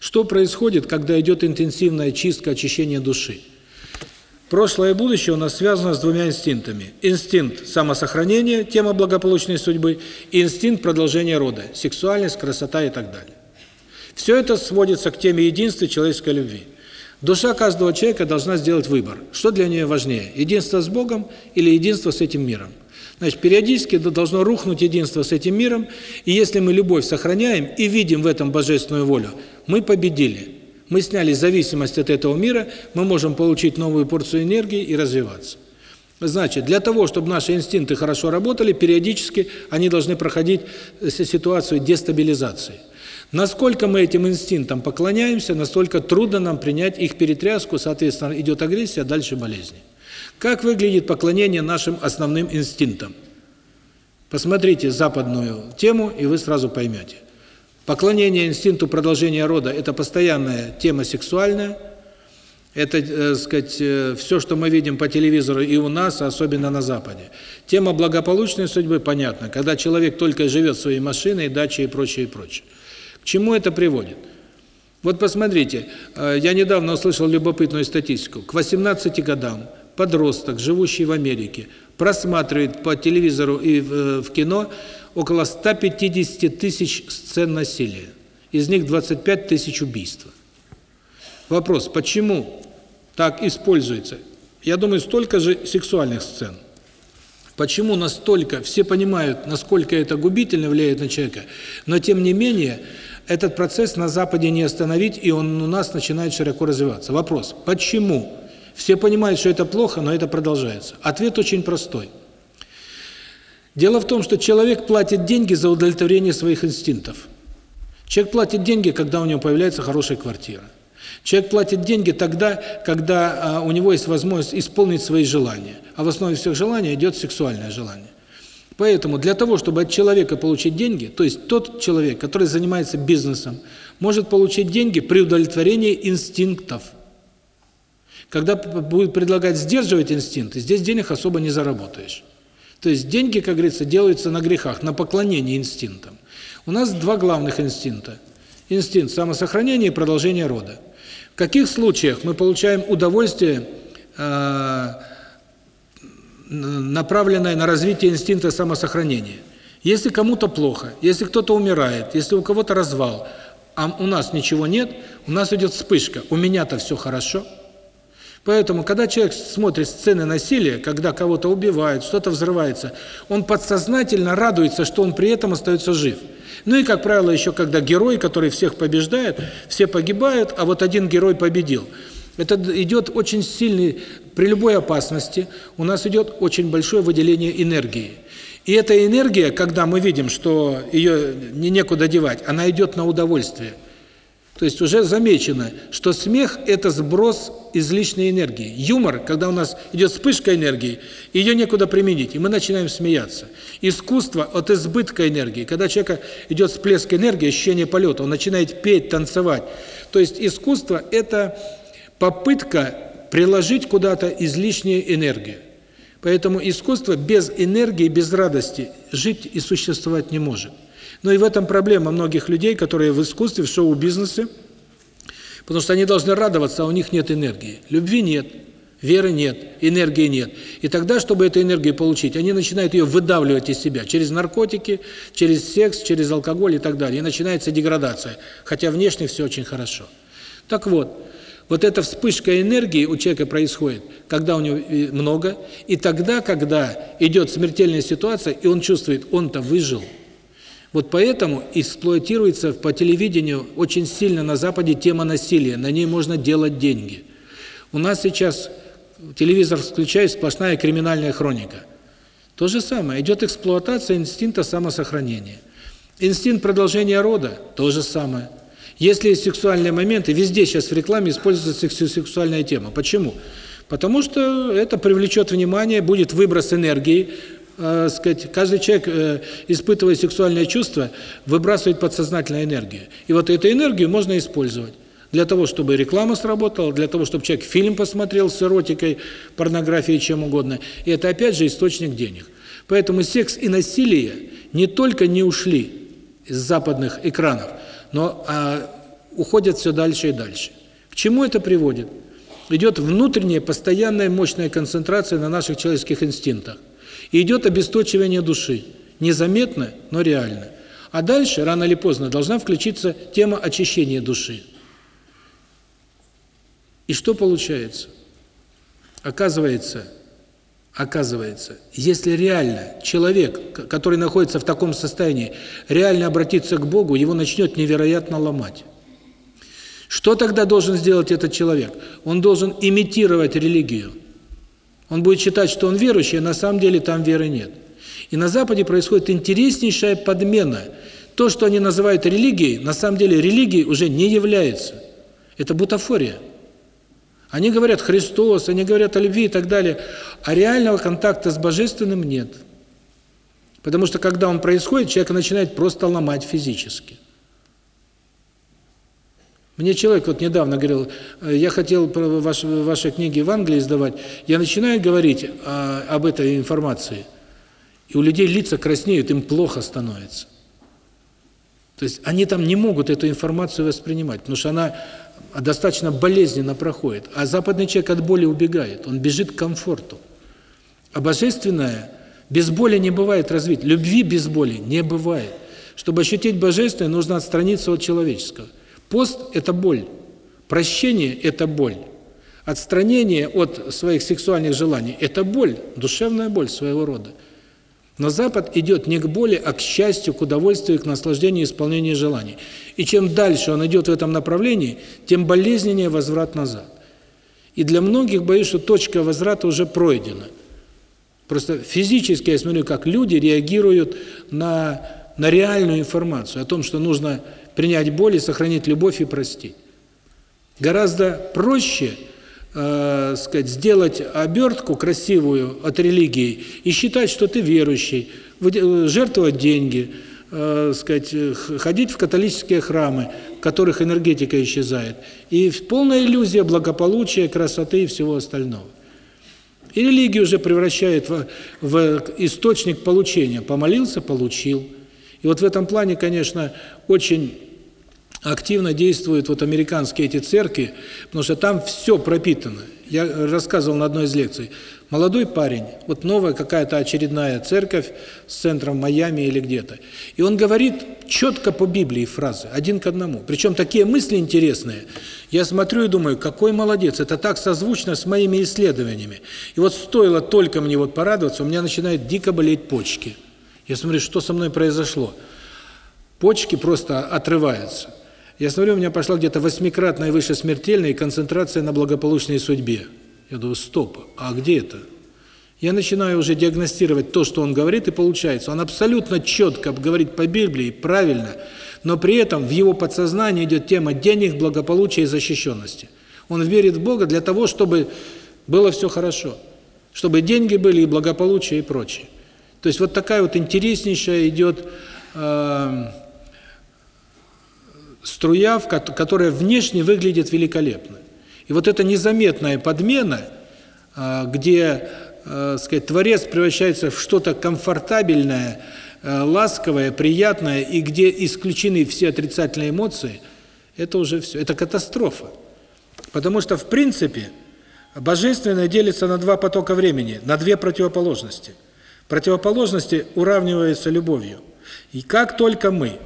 что происходит, когда идет интенсивная чистка, очищение души. Прошлое и будущее у нас связано с двумя инстинктами. Инстинкт самосохранения, тема благополучной судьбы, и инстинкт продолжения рода, сексуальность, красота и так далее. Все это сводится к теме единства человеческой любви. Душа каждого человека должна сделать выбор. Что для нее важнее, единство с Богом или единство с этим миром? Значит, периодически должно рухнуть единство с этим миром, и если мы любовь сохраняем и видим в этом божественную волю, мы победили. Мы сняли зависимость от этого мира, мы можем получить новую порцию энергии и развиваться. Значит, для того, чтобы наши инстинкты хорошо работали, периодически они должны проходить э, ситуацию дестабилизации. Насколько мы этим инстинктам поклоняемся, настолько трудно нам принять их перетряску, соответственно, идет агрессия, а дальше болезни. Как выглядит поклонение нашим основным инстинктам? Посмотрите западную тему, и вы сразу поймете. Поклонение инстинкту продолжения рода – это постоянная тема сексуальная, это, э, сказать, э, все, что мы видим по телевизору и у нас, особенно на Западе. Тема благополучной судьбы понятна, когда человек только живет своей машиной, дачей и прочее, и прочее. К чему это приводит? Вот посмотрите, э, я недавно услышал любопытную статистику. К 18 годам подросток, живущий в Америке, просматривает по телевизору и в, э, в кино около 150 тысяч сцен насилия. Из них 25 тысяч убийств. Вопрос, почему так используется? Я думаю, столько же сексуальных сцен. Почему настолько, все понимают, насколько это губительно влияет на человека, но тем не менее, этот процесс на Западе не остановить, и он у нас начинает широко развиваться. Вопрос, почему? Все понимают, что это плохо, но это продолжается. Ответ очень простой. Дело в том, что человек платит деньги за удовлетворение своих инстинктов. Человек платит деньги, когда у него появляется хорошая квартира. Человек платит деньги тогда, когда а, у него есть возможность исполнить свои желания. А в основе всех желаний идет сексуальное желание. Поэтому для того, чтобы от человека получить деньги, то есть тот человек, который занимается бизнесом, может получить деньги при удовлетворении инстинктов. Когда будет предлагать сдерживать инстинкты, здесь денег особо не заработаешь. То есть деньги, как говорится, делаются на грехах, на поклонении инстинктам. У нас два главных инстинкта. Инстинкт самосохранения и продолжения рода. В каких случаях мы получаем удовольствие, э, направленное на развитие инстинкта самосохранения? Если кому-то плохо, если кто-то умирает, если у кого-то развал, а у нас ничего нет, у нас идет вспышка. У меня-то все хорошо – Поэтому, когда человек смотрит сцены насилия, когда кого-то убивают, что-то взрывается, он подсознательно радуется, что он при этом остается жив. Ну и, как правило, еще когда герой, который всех побеждает, все погибают, а вот один герой победил. Это идет очень сильный, при любой опасности у нас идет очень большое выделение энергии. И эта энергия, когда мы видим, что ее не некуда девать, она идет на удовольствие – то есть уже замечено, что смех – это сброс излишней энергии. Юмор, когда у нас идет вспышка энергии, ее некуда применить, и мы начинаем смеяться. Искусство от избытка энергии. Когда человека идет всплеск энергии, ощущение полета, он начинает петь, танцевать. То есть искусство – это попытка приложить куда-то излишнюю энергию. Поэтому искусство без энергии, без радости жить и существовать не может. Но и в этом проблема многих людей, которые в искусстве, в шоу-бизнесе Потому что они должны радоваться, а у них нет энергии. Любви нет, веры нет, энергии нет. И тогда, чтобы эту энергию получить, они начинают ее выдавливать из себя через наркотики, через секс, через алкоголь и так далее. И начинается деградация, хотя внешне все очень хорошо. Так вот, вот эта вспышка энергии у человека происходит, когда у него э, много, и тогда, когда идет смертельная ситуация, и он чувствует, он-то выжил. Вот поэтому эксплуатируется по телевидению очень сильно на Западе тема насилия, на ней можно делать деньги. У нас сейчас телевизор включает сплошная криминальная хроника. То же самое, идет эксплуатация инстинкта самосохранения. Инстинкт продолжения рода – то же самое. Если есть сексуальные моменты, везде сейчас в рекламе используется сексуальная тема. Почему? Потому что это привлечет внимание, будет выброс энергии, э, сказать, каждый человек, э, испытывая сексуальное чувство, выбрасывает подсознательную энергию. И вот эту энергию можно использовать для того, чтобы реклама сработала, для того, чтобы человек фильм посмотрел с эротикой, порнографией, чем угодно. И это опять же источник денег. Поэтому секс и насилие не только не ушли из западных экранов, но а, уходят все дальше и дальше. К чему это приводит? Идет внутренняя, постоянная, мощная концентрация на наших человеческих инстинктах. И идет обесточивание души. Незаметно, но реально. А дальше, рано или поздно, должна включиться тема очищения души. И что получается? Оказывается, Оказывается, если реально человек, который находится в таком состоянии, реально обратиться к Богу, его начнет невероятно ломать. Что тогда должен сделать этот человек? Он должен имитировать религию. Он будет считать, что он верующий, а на самом деле там веры нет. И на Западе происходит интереснейшая подмена. То, что они называют религией, на самом деле религией уже не является. Это бутафория. Они говорят Христос, они говорят о любви и так далее, а реального контакта с Божественным нет. Потому что когда он происходит, человек начинает просто ломать физически. Мне человек вот недавно говорил, я хотел ваши, ваши книги в Англии издавать, я начинаю говорить а, об этой информации, и у людей лица краснеют, им плохо становится. То есть они там не могут эту информацию воспринимать, потому что она достаточно болезненно проходит. А западный человек от боли убегает, он бежит к комфорту. А божественное без боли не бывает развить, любви без боли не бывает. Чтобы ощутить божественное, нужно отстраниться от человеческого. Пост – это боль, прощение – это боль. Отстранение от своих сексуальных желаний – это боль, душевная боль своего рода. Но Запад идет не к боли, а к счастью, к удовольствию, к наслаждению исполнения желаний. И чем дальше он идет в этом направлении, тем болезненнее возврат назад. И для многих, боюсь, что точка возврата уже пройдена. Просто физически я смотрю, как люди реагируют на, на реальную информацию о том, что нужно принять боль и сохранить любовь и простить. Гораздо проще – э, сказать, сделать обертку красивую от религии и считать, что ты верующий, э, жертвовать деньги, э, сказать, ходить в католические храмы, в которых энергетика исчезает, и полная иллюзия благополучия, красоты и всего остального. И религию уже превращает в, в источник получения. Помолился – получил. И вот в этом плане, конечно, очень активно действуют вот американские эти церкви, потому что там все пропитано. Я рассказывал на одной из лекций. Молодой парень, вот новая какая-то очередная церковь с центром Майами или где-то. И он говорит четко по Библии фразы, один к одному. Причем такие мысли интересные. Я смотрю и думаю, какой молодец, это так созвучно с моими исследованиями. И вот стоило только мне вот порадоваться, у меня начинают дико болеть почки. Я смотрю, что со мной произошло. Почки просто отрываются. Я смотрю, у меня пошла где-то восьмикратная выше смертельная концентрация на благополучной судьбе. Я думаю, стоп, а где это? Я начинаю уже диагностировать то, что он говорит, и получается, он абсолютно четко говорит по Библии, правильно, но при этом в его подсознании идет тема денег, благополучия и защищенности. Он верит в Бога для того, чтобы было все хорошо, чтобы деньги были и благополучие и прочее. То есть вот такая вот интереснейшая идет э, струя, которая внешне выглядит великолепно. И вот эта незаметная подмена, а, где, а, сказать, Творец превращается в что-то комфортабельное, а, ласковое, приятное, и где исключены все отрицательные эмоции, это уже все. Это катастрофа. Потому что, в принципе, божественное делится на два потока времени, на две противоположности. Противоположности уравниваются любовью. И как только мы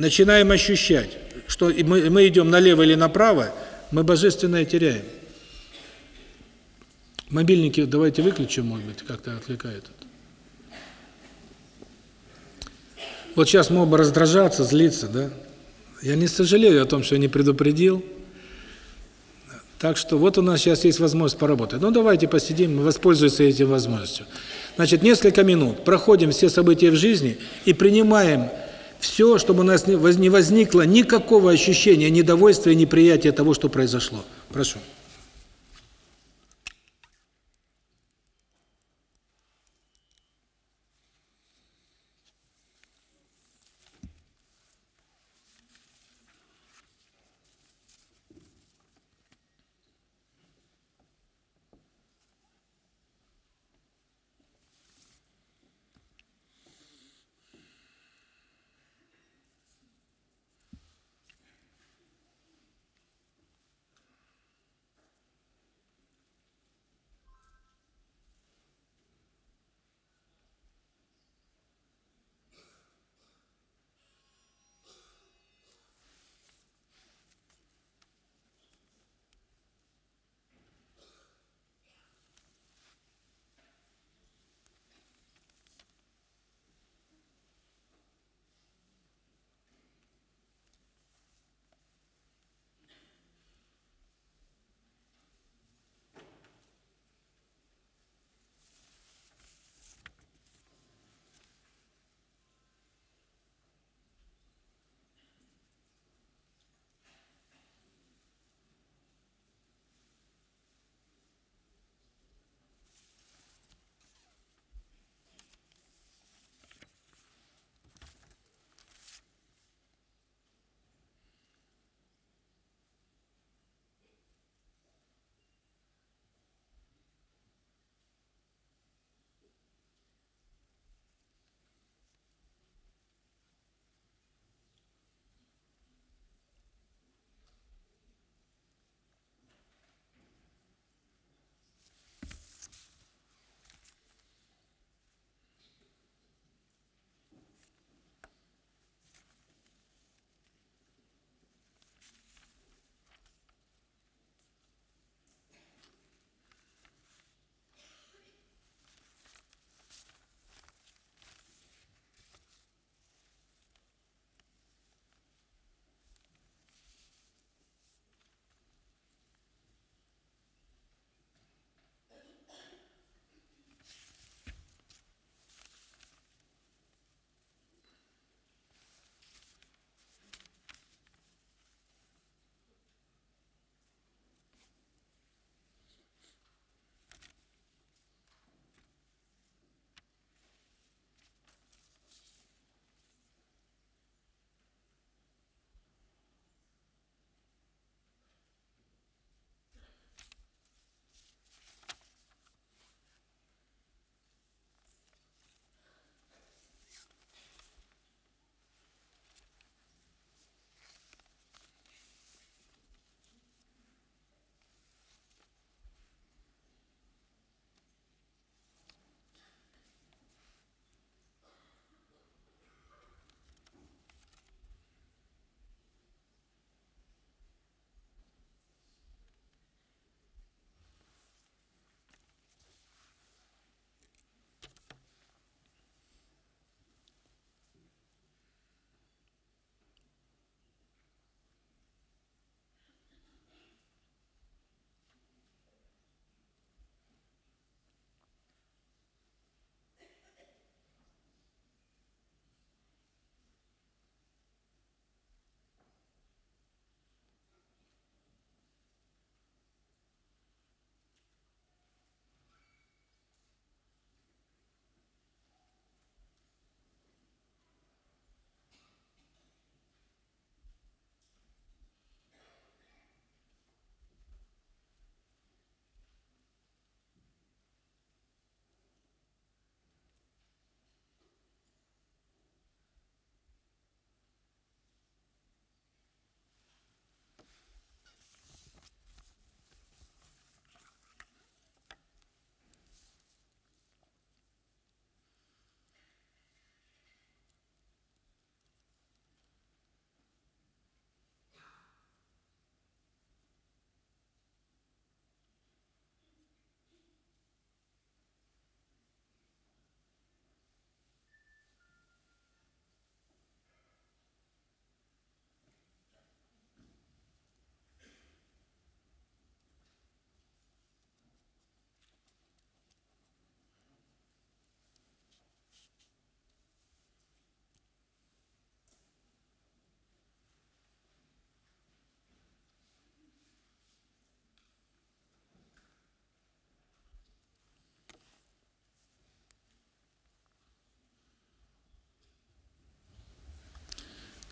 начинаем ощущать, что мы, мы идем налево или направо, мы божественное теряем. Мобильники давайте выключим, может быть, как-то отвлекает. Вот сейчас мы оба раздражаться, злиться, да? Я не сожалею о том, что я не предупредил. Так что вот у нас сейчас есть возможность поработать. Ну, давайте посидим, воспользуемся этим возможностью. Значит, несколько минут проходим все события в жизни и принимаем все, чтобы у нас не возникло никакого ощущения недовольства и неприятия того, что произошло. Прошу.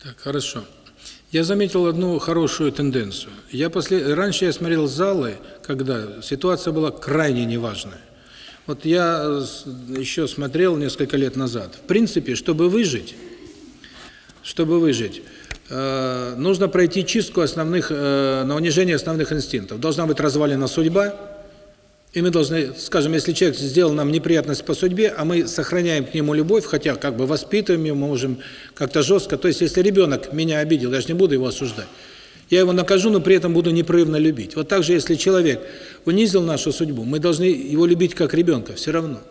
Так, хорошо. Я заметил одну хорошую тенденцию. Я после раньше я смотрел залы, когда ситуация была крайне неважная. Вот я еще смотрел несколько лет назад. В принципе, чтобы выжить, чтобы выжить, э, нужно пройти чистку основных э, на унижение основных инстинктов. Должна быть развалена судьба, и мы должны, скажем, если человек сделал нам неприятность по судьбе, а мы сохраняем к нему любовь, хотя как бы воспитываем его, можем как-то жестко. То есть, если ребенок меня обидел, я же не буду его осуждать. Я его накажу, но при этом буду непрерывно любить. Вот так же, если человек унизил нашу судьбу, мы должны его любить как ребенка, все равно.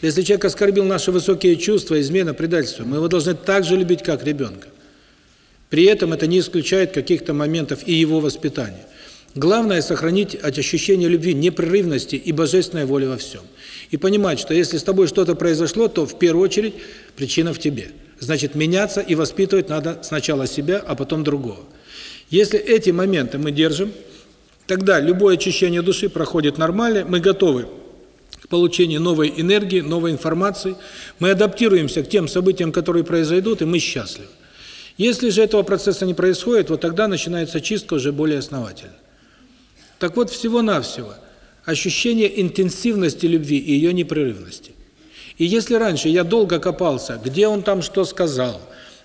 Если человек оскорбил наши высокие чувства, измена, предательство, мы его должны так же любить, как ребенка. При этом это не исключает каких-то моментов и его воспитания. Главное – сохранить ощущение любви, непрерывности и божественной воли во всем. И понимать, что если с тобой что-то произошло, то в первую очередь причина в тебе. Значит, меняться и воспитывать надо сначала себя, а потом другого. Если эти моменты мы держим, тогда любое очищение души проходит нормально, мы готовы к получению новой энергии, новой информации, мы адаптируемся к тем событиям, которые произойдут, и мы счастливы. Если же этого процесса не происходит, вот тогда начинается чистка уже более основательно. Так вот, всего-навсего ощущение интенсивности любви и ее непрерывности. И если раньше я долго копался, где он там что сказал,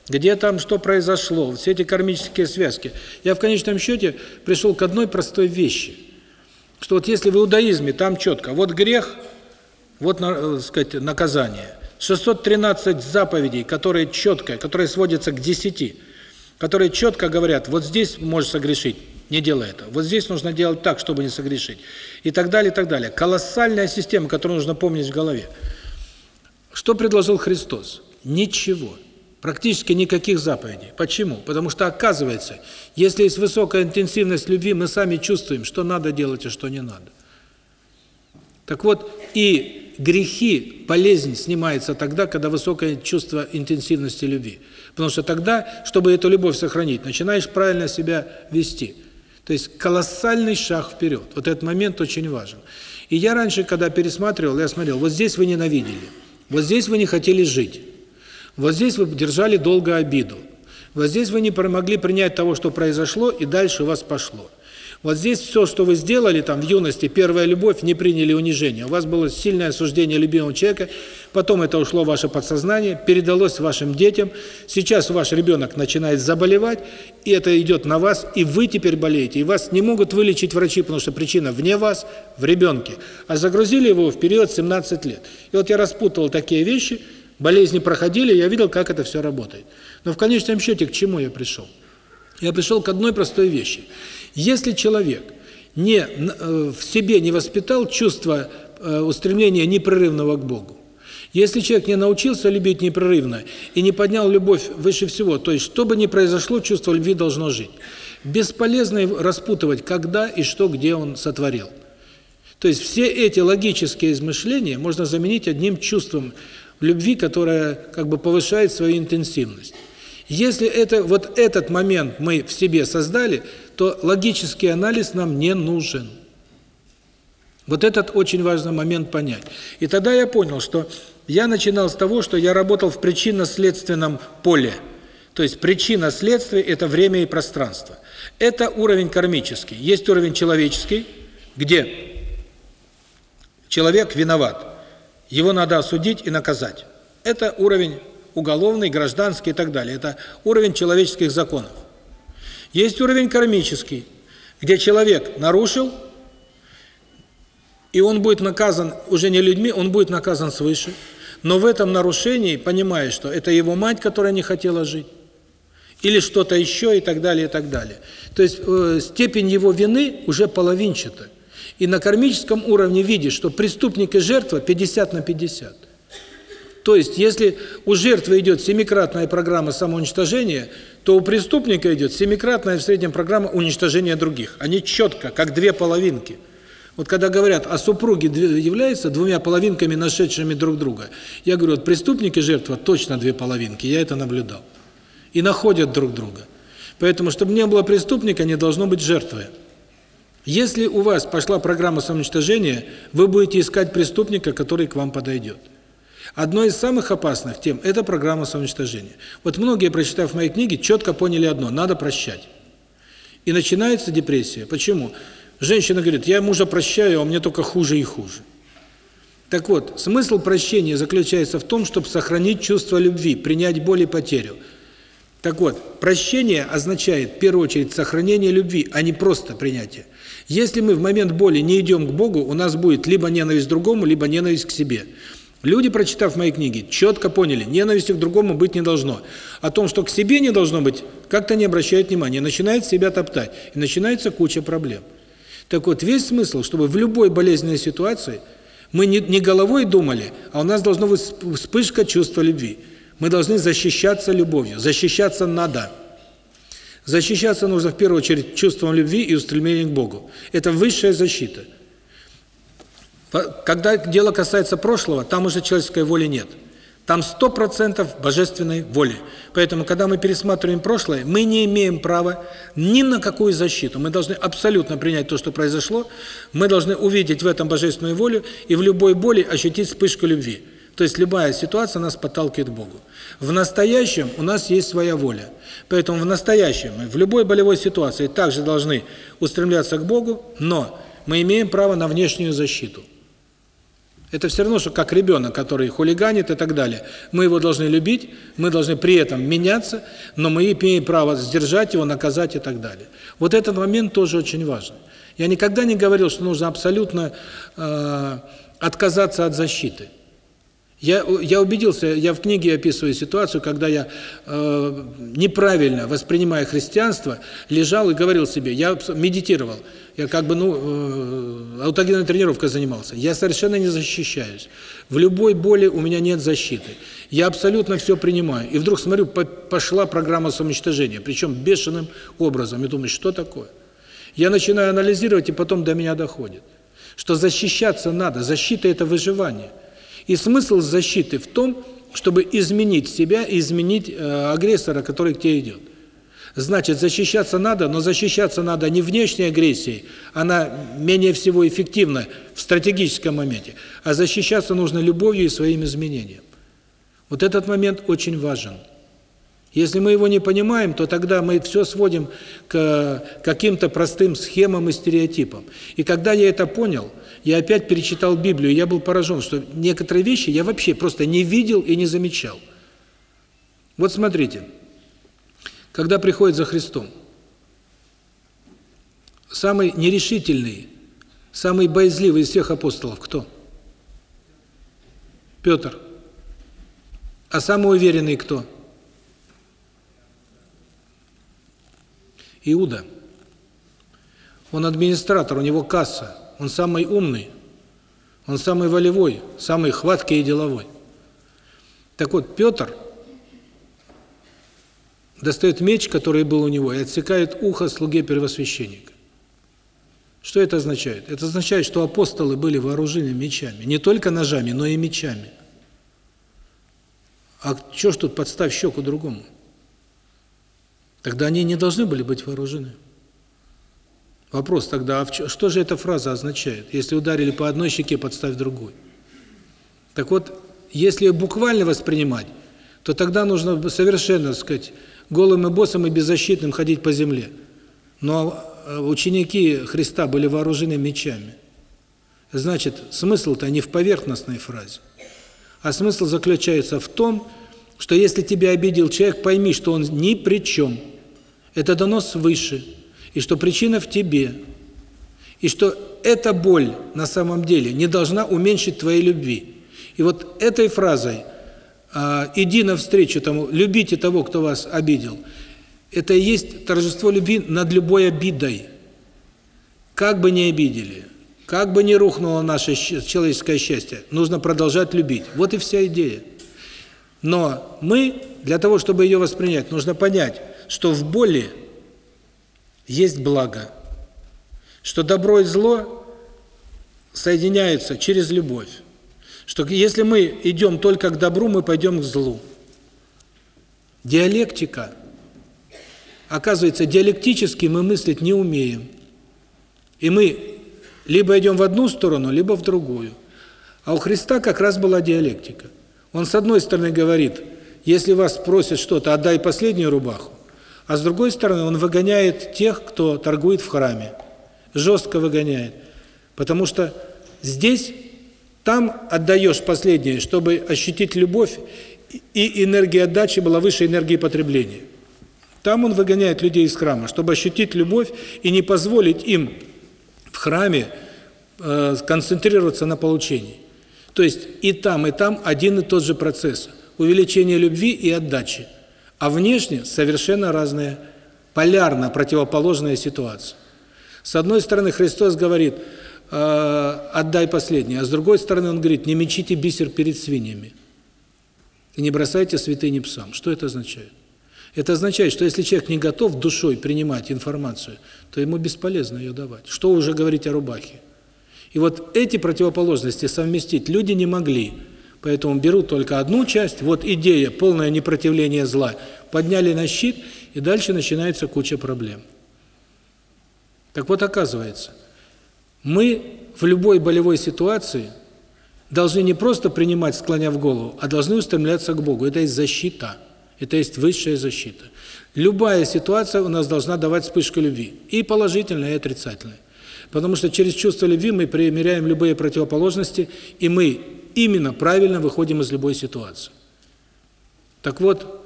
где там что произошло, все эти кармические связки, я в конечном счете пришел к одной простой вещи, что вот если в иудаизме там четко, вот грех, вот, так сказать, наказание, 613 заповедей, которые четко, которые сводятся к 10, которые четко говорят, вот здесь можешь согрешить, не делай это. Вот здесь нужно делать так, чтобы не согрешить. И так далее, и так далее. Колоссальная система, которую нужно помнить в голове. Что предложил Христос? Ничего. Практически никаких заповедей. Почему? Потому что, оказывается, если есть высокая интенсивность любви, мы сами чувствуем, что надо делать, а что не надо. Так вот, и грехи, болезнь снимается тогда, когда высокое чувство интенсивности любви. Потому что тогда, чтобы эту любовь сохранить, начинаешь правильно себя вести – то есть колоссальный шаг вперед. Вот этот момент очень важен. И я раньше, когда пересматривал, я смотрел, вот здесь вы ненавидели, вот здесь вы не хотели жить, вот здесь вы держали долго обиду, вот здесь вы не могли принять того, что произошло, и дальше у вас пошло. Вот здесь все, что вы сделали там в юности, первая любовь, не приняли унижение. У вас было сильное осуждение любимого человека, потом это ушло в ваше подсознание, передалось вашим детям. Сейчас ваш ребенок начинает заболевать, и это идет на вас, и вы теперь болеете. И вас не могут вылечить врачи, потому что причина вне вас, в ребенке. А загрузили его в период 17 лет. И вот я распутывал такие вещи, болезни проходили, я видел, как это все работает. Но в конечном счете к чему я пришел? Я пришел к одной простой вещи – если человек не э, в себе не воспитал чувство э, устремления непрерывного к Богу, если человек не научился любить непрерывно и не поднял любовь выше всего, то есть что бы ни произошло, чувство любви должно жить. Бесполезно распутывать, когда и что, где он сотворил. То есть все эти логические измышления можно заменить одним чувством любви, которое как бы повышает свою интенсивность. Если это вот этот момент мы в себе создали, то логический анализ нам не нужен. Вот этот очень важный момент понять. И тогда я понял, что я начинал с того, что я работал в причинно-следственном поле. То есть причина следствия – это время и пространство. Это уровень кармический. Есть уровень человеческий, где человек виноват. Его надо осудить и наказать. Это уровень уголовный, гражданский и так далее. Это уровень человеческих законов. Есть уровень кармический, где человек нарушил, и он будет наказан уже не людьми, он будет наказан свыше. Но в этом нарушении, понимая, что это его мать, которая не хотела жить, или что-то еще и так далее, и так далее. То есть э, степень его вины уже половинчата. И на кармическом уровне видишь, что преступник и жертва 50 на 50. То есть, если у жертвы идет семикратная программа самоуничтожения, то у преступника идет семикратная в среднем программа уничтожения других. Они четко, как две половинки. Вот когда говорят, а супруги являются двумя половинками, нашедшими друг друга, я говорю, вот преступник и жертва точно две половинки, я это наблюдал. И находят друг друга. Поэтому, чтобы не было преступника, не должно быть жертвы. Если у вас пошла программа самоуничтожения, вы будете искать преступника, который к вам подойдет. Одно из самых опасных тем – это программа самоуничтожения. Вот многие, прочитав мои книги, четко поняли одно – надо прощать. И начинается депрессия. Почему? Женщина говорит, я мужа прощаю, а мне только хуже и хуже. Так вот, смысл прощения заключается в том, чтобы сохранить чувство любви, принять боль и потерю. Так вот, прощение означает, в первую очередь, сохранение любви, а не просто принятие. Если мы в момент боли не идем к Богу, у нас будет либо ненависть к другому, либо ненависть к себе. Люди, прочитав мои книги, четко поняли, ненависти к другому быть не должно. О том, что к себе не должно быть, как-то не обращают внимания, начинает себя топтать, и начинается куча проблем. Так вот, весь смысл, чтобы в любой болезненной ситуации мы не, головой думали, а у нас должна быть вспышка чувства любви. Мы должны защищаться любовью. Защищаться надо. Защищаться нужно в первую очередь чувством любви и устремлением к Богу. Это высшая защита. Когда дело касается прошлого, там уже человеческой воли нет. Там 100% божественной воли. Поэтому, когда мы пересматриваем прошлое, мы не имеем права ни на какую защиту. Мы должны абсолютно принять то, что произошло. Мы должны увидеть в этом божественную волю и в любой боли ощутить вспышку любви. То есть любая ситуация нас подталкивает к Богу. В настоящем у нас есть своя воля. Поэтому в настоящем в любой болевой ситуации также должны устремляться к Богу, но мы имеем право на внешнюю защиту. Это все равно, что как ребенок, который хулиганит и так далее. Мы его должны любить, мы должны при этом меняться, но мы имеем право сдержать его, наказать и так далее. Вот этот момент тоже очень важен. Я никогда не говорил, что нужно абсолютно э, отказаться от защиты. Я, я убедился, я в книге описываю ситуацию, когда я, э, неправильно воспринимая христианство, лежал и говорил себе, я медитировал, я как бы, ну, э, аутогенной тренировкой занимался, я совершенно не защищаюсь. В любой боли у меня нет защиты. Я абсолютно все принимаю. И вдруг смотрю, по пошла программа самоуничтожения, причем бешеным образом. И думаю, что такое? Я начинаю анализировать, и потом до меня доходит, что защищаться надо, защита – это выживание – и смысл защиты в том, чтобы изменить себя и изменить э, агрессора, который к тебе идет. Значит, защищаться надо, но защищаться надо не внешней агрессией, она менее всего эффективна в стратегическом моменте, а защищаться нужно любовью и своим изменением. Вот этот момент очень важен. Если мы его не понимаем, то тогда мы все сводим к каким-то простым схемам и стереотипам. И когда я это понял – я опять перечитал Библию, я был поражен, что некоторые вещи я вообще просто не видел и не замечал. Вот смотрите, когда приходит за Христом, самый нерешительный, самый боязливый из всех апостолов кто? Петр. А самый уверенный кто? Иуда. Он администратор, у него касса. Он самый умный, он самый волевой, самый хваткий и деловой. Так вот, Петр достает меч, который был у него, и отсекает ухо слуге первосвященника. Что это означает? Это означает, что апостолы были вооружены мечами, не только ножами, но и мечами. А что ж тут подставь щеку другому? Тогда они не должны были быть вооружены. Вопрос тогда, а что же эта фраза означает? Если ударили по одной щеке, подставь другой. Так вот, если буквально воспринимать, то тогда нужно совершенно, так сказать, голым и босым и беззащитным ходить по земле. Но э, ученики Христа были вооружены мечами. Значит, смысл-то не в поверхностной фразе, а смысл заключается в том, что если тебя обидел человек, пойми, что он ни при чем. Это дано свыше и что причина в тебе, и что эта боль на самом деле не должна уменьшить твоей любви. И вот этой фразой а, «иди навстречу тому, любите того, кто вас обидел», это и есть торжество любви над любой обидой. Как бы ни обидели, как бы ни рухнуло наше человеческое счастье, нужно продолжать любить. Вот и вся идея. Но мы, для того, чтобы ее воспринять, нужно понять, что в боли есть благо, что добро и зло соединяются через любовь, что если мы идем только к добру, мы пойдем к злу. Диалектика. Оказывается, диалектически мы мыслить не умеем. И мы либо идем в одну сторону, либо в другую. А у Христа как раз была диалектика. Он с одной стороны говорит, если вас просят что-то, отдай последнюю рубаху, а с другой стороны он выгоняет тех, кто торгует в храме. Жестко выгоняет. Потому что здесь, там отдаешь последнее, чтобы ощутить любовь, и энергия отдачи была выше энергии потребления. Там он выгоняет людей из храма, чтобы ощутить любовь и не позволить им в храме э, концентрироваться на получении. То есть и там, и там один и тот же процесс – увеличение любви и отдачи. А внешне совершенно разная, полярно противоположная ситуация. С одной стороны, Христос говорит э, «отдай последнее», а с другой стороны, Он говорит «не мечите бисер перед свиньями» и не бросайте святыни псам. Что это означает? Это означает, что если человек не готов душой принимать информацию, то ему бесполезно ее давать. Что уже говорить о рубахе? И вот эти противоположности совместить люди не могли. Поэтому берут только одну часть, вот идея, полное непротивление зла, подняли на щит, и дальше начинается куча проблем. Так вот, оказывается, мы в любой болевой ситуации должны не просто принимать, склоняв голову, а должны устремляться к Богу. Это есть защита. Это есть высшая защита. Любая ситуация у нас должна давать вспышку любви. И положительная, и отрицательная. Потому что через чувство любви мы примеряем любые противоположности, и мы именно правильно выходим из любой ситуации. Так вот,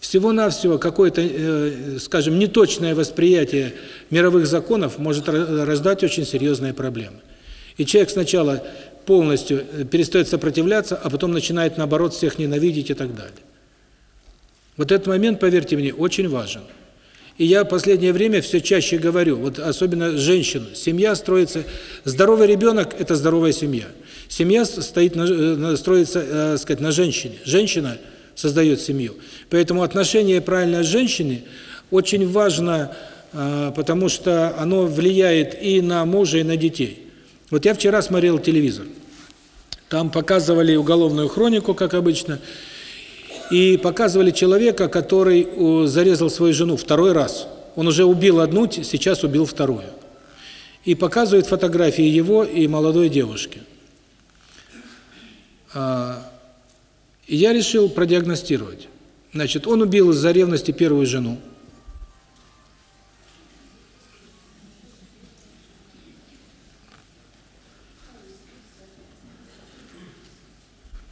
всего-навсего какое-то, э, скажем, неточное восприятие мировых законов может раздать очень серьезные проблемы. И человек сначала полностью э, перестает сопротивляться, а потом начинает, наоборот, всех ненавидеть и так далее. Вот этот момент, поверьте мне, очень важен. И я в последнее время все чаще говорю, вот особенно женщин, семья строится, здоровый ребенок – это здоровая семья. Семья стоит э, строится, э, сказать, на женщине. Женщина создает семью. Поэтому отношение правильное с женщиной очень важно, э, потому что оно влияет и на мужа, и на детей. Вот я вчера смотрел телевизор. Там показывали уголовную хронику, как обычно, и показывали человека, который зарезал свою жену второй раз. Он уже убил одну, сейчас убил вторую. И показывают фотографии его и молодой девушки. А, и я решил продиагностировать. Значит, он убил из-за ревности первую жену.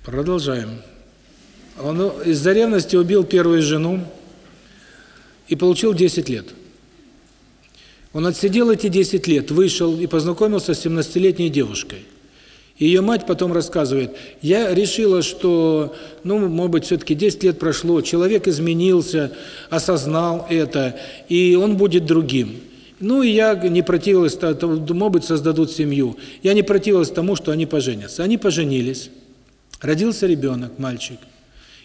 Продолжаем. Он из-за ревности убил первую жену и получил 10 лет. Он отсидел эти 10 лет, вышел и познакомился с 17-летней девушкой. Ее мать потом рассказывает, я решила, что, ну, может быть, все-таки 10 лет прошло, человек изменился, осознал это, и он будет другим. Ну, и я не противилась, может быть, создадут семью. Я не противилась тому, что они поженятся. Они поженились, родился ребенок, мальчик.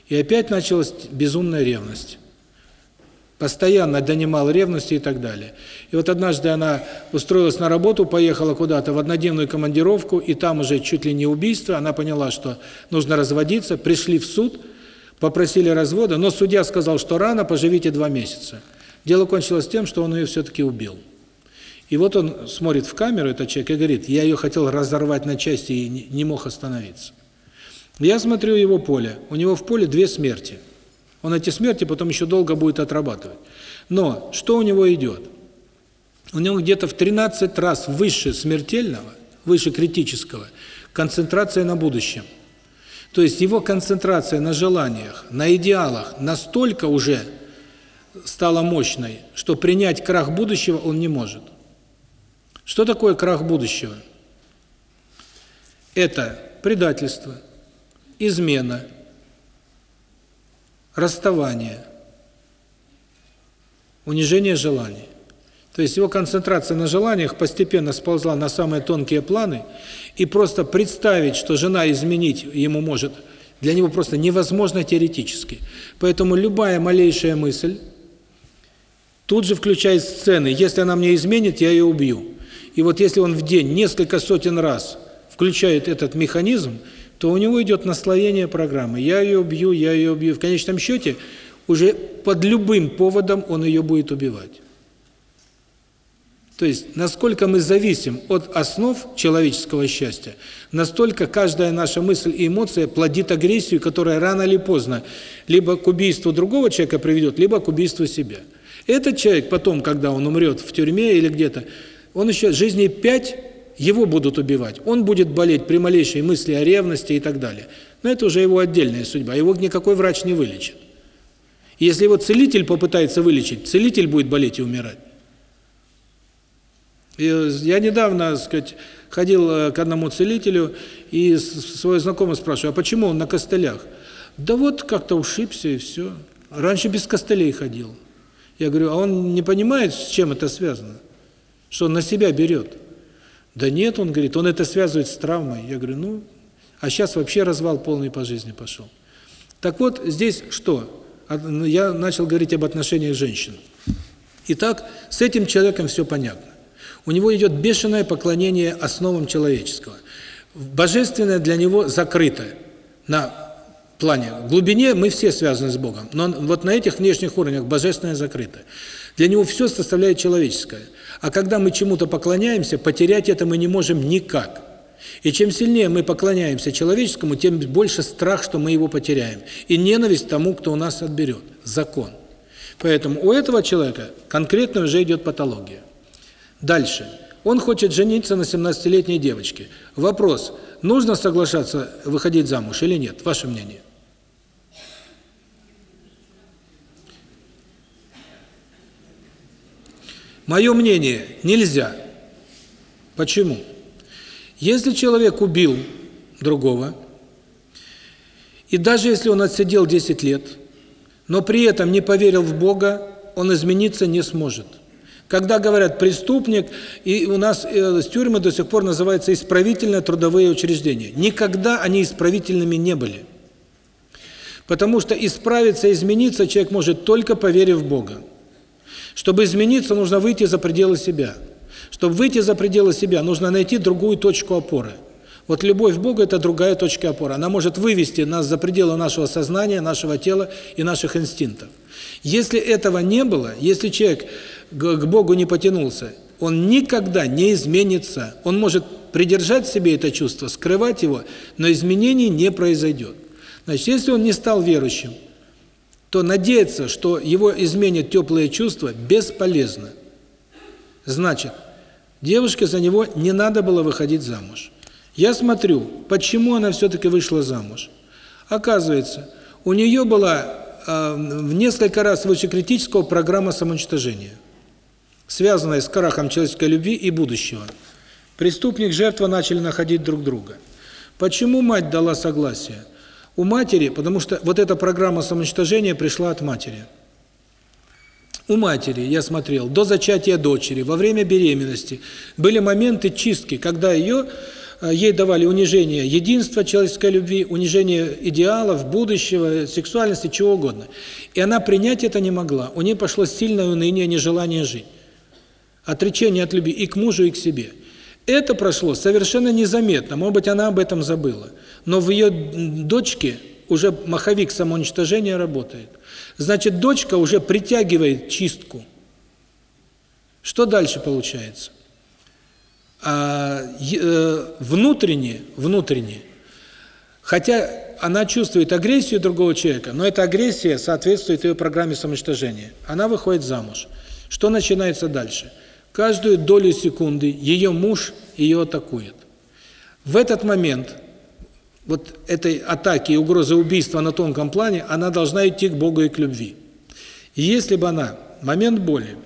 И опять началась безумная ревность. Постоянно донимал ревности и так далее. И вот однажды она устроилась на работу, поехала куда-то в однодневную командировку, и там уже чуть ли не убийство, она поняла, что нужно разводиться, пришли в суд, попросили развода, но судья сказал, что рано, поживите два месяца. Дело кончилось тем, что он ее все-таки убил. И вот он смотрит в камеру, этот человек, и говорит, я ее хотел разорвать на части и не мог остановиться. Я смотрю его поле. У него в поле две смерти. Он эти смерти потом еще долго будет отрабатывать. Но что у него идет? У него где-то в 13 раз выше смертельного, выше критического, концентрация на будущем. То есть его концентрация на желаниях, на идеалах настолько уже стала мощной, что принять крах будущего он не может. Что такое крах будущего? Это предательство, измена, расставание, унижение желаний. То есть его концентрация на желаниях постепенно сползла на самые тонкие планы, и просто представить, что жена изменить ему может, для него просто невозможно теоретически. Поэтому любая малейшая мысль тут же включает сцены. Если она мне изменит, я ее убью. И вот если он в день несколько сотен раз включает этот механизм, то у него идет наслоение программы. Я ее убью, я ее убью. В конечном счете, уже под любым поводом он ее будет убивать. То есть, насколько мы зависим от основ человеческого счастья, настолько каждая наша мысль и эмоция плодит агрессию, которая рано или поздно либо к убийству другого человека приведет, либо к убийству себя. Этот человек потом, когда он умрет в тюрьме или где-то, он еще жизни пять его будут убивать. Он будет болеть при малейшей мысли о ревности и так далее. Но это уже его отдельная судьба. Его никакой врач не вылечит. Если его целитель попытается вылечить, целитель будет болеть и умирать. Я недавно, так сказать, ходил э, к одному целителю и свой знакомый спрашиваю, а почему он на костылях? Да вот как-то ушибся и все. Раньше без костылей ходил. Я говорю, а он не понимает, с чем это связано? Что он на себя берет? Да нет, он говорит, он это связывает с травмой. Я говорю, ну, а сейчас вообще развал полный по жизни пошел. Так вот, здесь что? Ну, я начал говорить об отношениях женщин. Итак, с этим человеком все понятно. У него идет бешеное поклонение основам человеческого. Божественное для него закрыто на плане. В глубине мы все связаны с Богом, но вот на этих внешних уровнях божественное закрыто. Для него все составляет человеческое. А когда мы чему-то поклоняемся, потерять это мы не можем никак. И чем сильнее мы поклоняемся человеческому, тем больше страх, что мы его потеряем. И ненависть тому, кто у нас отберет. Закон. Поэтому у этого человека конкретно уже идет патология. Дальше. Он хочет жениться на 17-летней девочке. Вопрос, нужно соглашаться выходить замуж или нет? Ваше мнение? Мое мнение, нельзя. Почему? Если человек убил другого, и даже если он отсидел 10 лет, но при этом не поверил в Бога, он измениться не сможет. Когда говорят преступник, и у нас э, тюрьмы до сих пор называются исправительные трудовые учреждения. Никогда они исправительными не были. Потому что исправиться, измениться человек может только поверив в Бога. Чтобы измениться, нужно выйти за пределы себя. Чтобы выйти за пределы себя, нужно найти другую точку опоры. Вот любовь к Богу – это другая точка опоры. Она может вывести нас за пределы нашего сознания, нашего тела и наших инстинктов. Если этого не было, если человек к Богу не потянулся, он никогда не изменится. Он может придержать себе это чувство, скрывать его, но изменений не произойдет. Значит, если он не стал верующим, то надеяться, что его изменят теплые чувства, бесполезно. Значит, девушке за него не надо было выходить замуж. Я смотрю, почему она все-таки вышла замуж. Оказывается, у нее была э, в несколько раз выше критического программа самоуничтожения – связанная с крахом человеческой любви и будущего. Преступник жертва начали находить друг друга. Почему мать дала согласие? У матери, потому что вот эта программа самоуничтожения пришла от матери. У матери, я смотрел, до зачатия дочери, во время беременности, были моменты чистки, когда ее, э, ей давали унижение единства человеческой любви, унижение идеалов, будущего, сексуальности, чего угодно. И она принять это не могла. У нее пошло сильное уныние, нежелание жить отречение от любви и к мужу, и к себе. Это прошло совершенно незаметно, может быть, она об этом забыла. Но в ее дочке уже маховик самоуничтожения работает. Значит, дочка уже притягивает чистку. Что дальше получается? А, э, внутренне, внутренне, хотя она чувствует агрессию другого человека, но эта агрессия соответствует ее программе самоуничтожения. Она выходит замуж. Что начинается дальше? Дальше. Каждую долю секунды ее муж ее атакует. В этот момент вот этой атаки и угрозы убийства на тонком плане, она должна идти к Богу и к любви. И если бы она, момент боли,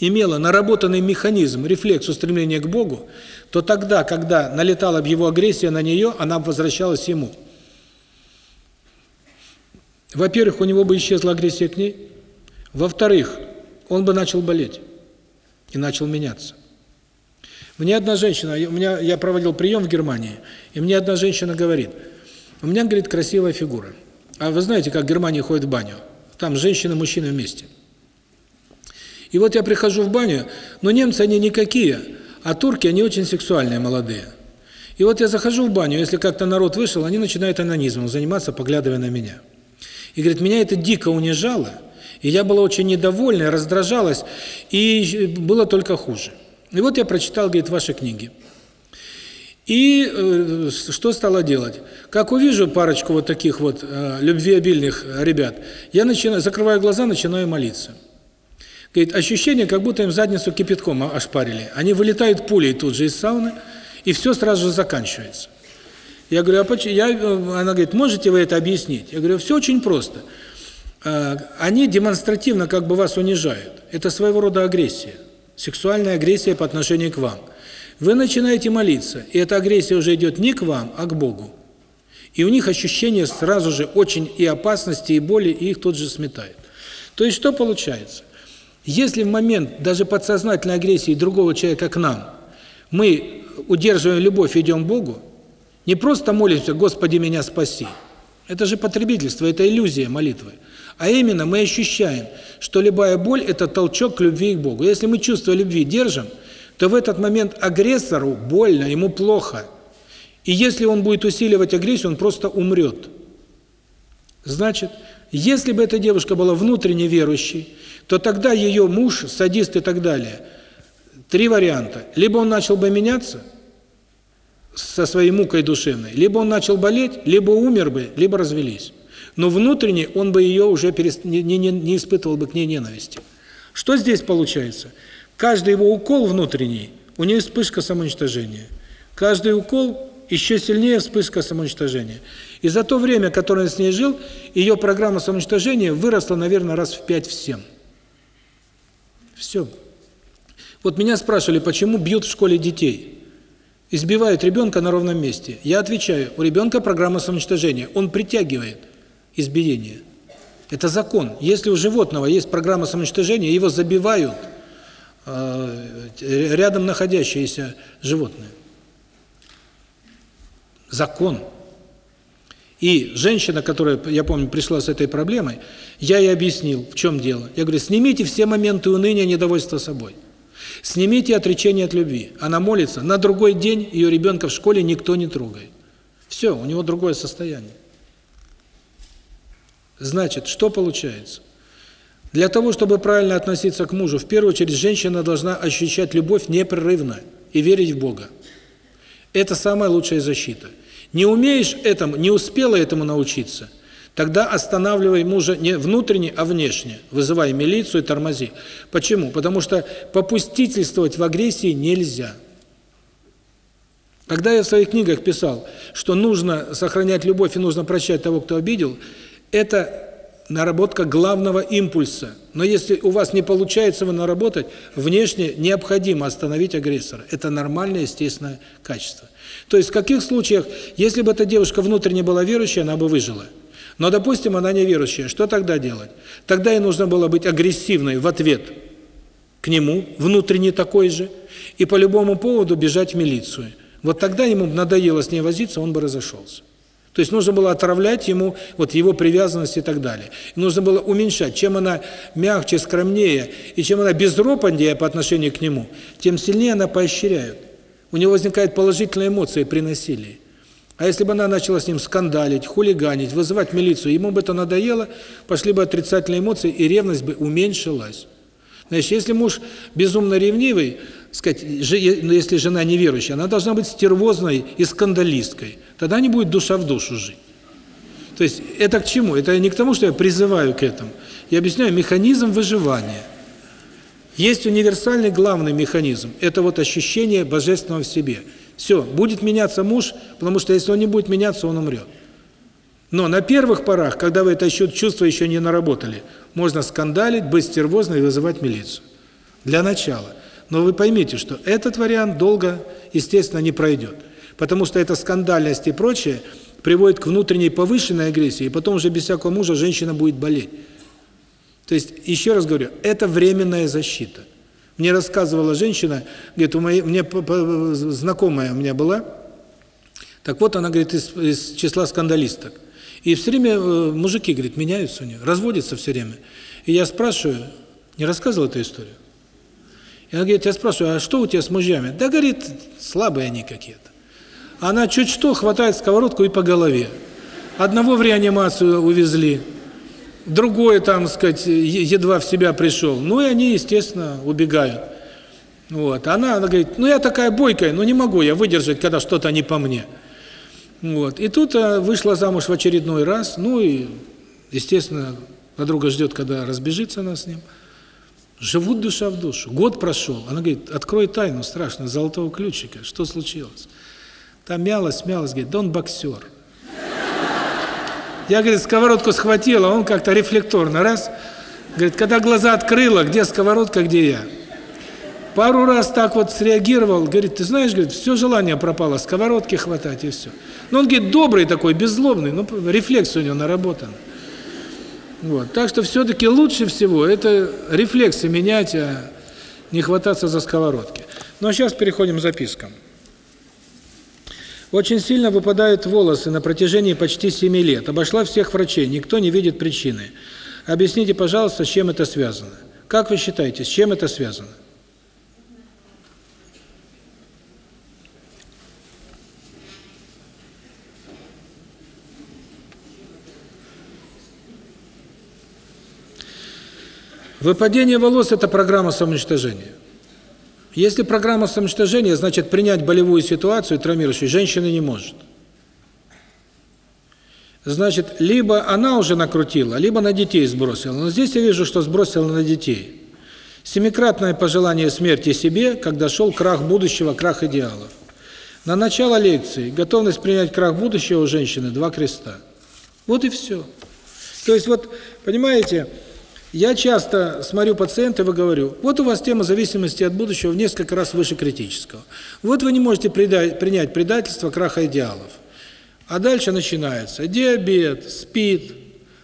имела наработанный механизм, рефлекс устремления к Богу, то тогда, когда налетала бы его агрессия на нее, она возвращалась ему. Во-первых, у него бы исчезла агрессия к ней. Во-вторых, он бы начал болеть и начал меняться. Мне одна женщина, у меня я проводил прием в Германии, и мне одна женщина говорит: "У меня, говорит, красивая фигура. А вы знаете, как в Германии ходят в баню? Там женщины мужчины вместе. И вот я прихожу в баню, но немцы они никакие, а турки они очень сексуальные, молодые. И вот я захожу в баню, если как-то народ вышел, они начинают анонизмом заниматься, поглядывая на меня. И говорит, меня это дико унижало. И я была очень недовольна, раздражалась, и было только хуже. И вот я прочитал, говорит, ваши книги. И э, что стала делать? Как увижу парочку вот таких вот э, любвеобильных ребят, я начинаю, закрываю глаза, начинаю молиться. Говорит, ощущение, как будто им задницу кипятком ошпарили. Они вылетают пулей тут же из сауны, и все сразу же заканчивается. Я говорю, а почему? Я, э, она говорит, можете вы это объяснить? Я говорю, все очень просто. Э, они демонстративно как бы вас унижают. Это своего рода агрессия. Сексуальная агрессия по отношению к вам. Вы начинаете молиться, и эта агрессия уже идет не к вам, а к Богу. И у них ощущение сразу же очень и опасности, и боли, и их тут же сметает. То есть что получается? Если в момент даже подсознательной агрессии другого человека к нам мы удерживаем любовь, идем к Богу, не просто молимся «Господи, меня спаси», это же потребительство, это иллюзия молитвы. А именно мы ощущаем, что любая боль – это толчок к любви к Богу. Если мы чувство любви держим, то в этот момент агрессору больно, ему плохо. И если он будет усиливать агрессию, он просто умрет. Значит, если бы эта девушка была внутренне верующей, то тогда ее муж, садист и так далее, три варианта. Либо он начал бы меняться со своей мукой душевной, либо он начал болеть, либо умер бы, либо развелись. Но внутренне он бы ее уже перест... не, не, не испытывал бы к ней ненависти. Что здесь получается? Каждый его укол внутренний, у нее вспышка самоуничтожения. Каждый укол еще сильнее вспышка самоуничтожения. И за то время, которое он с ней жил, ее программа самоуничтожения выросла, наверное, раз в 5-7. Все. Вот меня спрашивали, почему бьют в школе детей? Избивают ребенка на ровном месте. Я отвечаю, у ребенка программа самоуничтожения. Он притягивает избиение. Это закон. Если у животного есть программа самоуничтожения, его забивают э, рядом находящиеся животные. Закон. И женщина, которая, я помню, пришла с этой проблемой, я ей объяснил, в чем дело. Я говорю, снимите все моменты уныния, недовольства собой. Снимите отречение от любви. Она молится, на другой день ее ребенка в школе никто не трогает. Все, у него другое состояние. Значит, что получается? Для того, чтобы правильно относиться к мужу, в первую очередь женщина должна ощущать любовь непрерывно и верить в Бога. Это самая лучшая защита. Не умеешь этому, не успела этому научиться, тогда останавливай мужа не внутренне, а внешне, вызывай милицию и тормози. Почему? Потому что попустительствовать в агрессии нельзя. Когда я в своих книгах писал, что нужно сохранять любовь и нужно прощать того, кто обидел, это наработка главного импульса. Но если у вас не получается его наработать, внешне необходимо остановить агрессора. Это нормальное, естественное качество. То есть в каких случаях, если бы эта девушка внутренне была верующая, она бы выжила. Но, допустим, она неверующая, что тогда делать? Тогда ей нужно было быть агрессивной в ответ к нему, внутренне такой же, и по любому поводу бежать в милицию. Вот тогда ему надоело с ней возиться, он бы разошелся. То есть нужно было отравлять ему вот его привязанность и так далее. И нужно было уменьшать. Чем она мягче, скромнее, и чем она безропотнее по отношению к нему, тем сильнее она поощряет. У него возникает положительная эмоция при насилии. А если бы она начала с ним скандалить, хулиганить, вызывать милицию, ему бы это надоело, пошли бы отрицательные эмоции, и ревность бы уменьшилась. Значит, если муж безумно ревнивый, сказать, ну, если жена неверующая, она должна быть стервозной и скандалисткой. Тогда не будет душа в душу жить. То есть это к чему? Это не к тому, что я призываю к этому. Я объясняю механизм выживания. Есть универсальный главный механизм. Это вот ощущение божественного в себе. Все, будет меняться муж, потому что если он не будет меняться, он умрет. Но на первых порах, когда вы это чувство еще не наработали, можно скандалить, быть стервозной и вызывать милицию. Для начала. Но вы поймите, что этот вариант долго, естественно, не пройдет. Потому что эта скандальность и прочее приводит к внутренней повышенной агрессии, и потом уже без всякого мужа женщина будет болеть. То есть, еще раз говорю, это временная защита. Мне рассказывала женщина, говорит, у моей, мне знакомая у меня была, так вот она, говорит, из, из числа скандалисток. И все время э, мужики, говорит, меняются у нее, разводятся все время. И я спрашиваю, не рассказывал эту историю? Она говорит, я спрашиваю, а что у тебя с мужьями? Да, говорит, слабые они какие-то. Она чуть что хватает сковородку и по голове. Одного в реанимацию увезли, другой, там, сказать, едва в себя пришел. Ну и они, естественно, убегают. Вот. Она, она говорит, ну я такая бойкая, ну не могу я выдержать, когда что-то не по мне. Вот. И тут а, вышла замуж в очередной раз, ну и, естественно, подруга ждет, когда разбежится она с ним. Живут душа в душу. Год прошел. Она говорит, открой тайну страшно золотого ключика. Что случилось? Там мялась, мялась, говорит, да он боксер. Я, говорит, сковородку схватила, он как-то рефлекторно, раз. Говорит, когда глаза открыла, где сковородка, где я. Пару раз так вот среагировал, говорит, ты знаешь, говорит, все желание пропало, сковородки хватать и все. Но он, говорит, добрый такой, беззлобный, ну, рефлекс у него наработан. Вот. Так что все-таки лучше всего это рефлексы менять, а не хвататься за сковородки. Ну а сейчас переходим к запискам. Очень сильно выпадают волосы на протяжении почти 7 лет. Обошла всех врачей, никто не видит причины. Объясните, пожалуйста, с чем это связано? Как вы считаете, с чем это связано? Выпадение волос – это программа самоуничтожения. Если программа самоуничтожения, значит, принять болевую ситуацию, травмирующую, женщина не может. Значит, либо она уже накрутила, либо на детей сбросила. Но здесь я вижу, что сбросила на детей. Семикратное пожелание смерти себе, когда шел крах будущего, крах идеалов. На начало лекции готовность принять крах будущего у женщины – два креста. Вот и все. То есть вот, понимаете, я часто смотрю пациентов и говорю, вот у вас тема зависимости от будущего в несколько раз выше критического. Вот вы не можете принять предательство краха идеалов. А дальше начинается диабет, СПИД.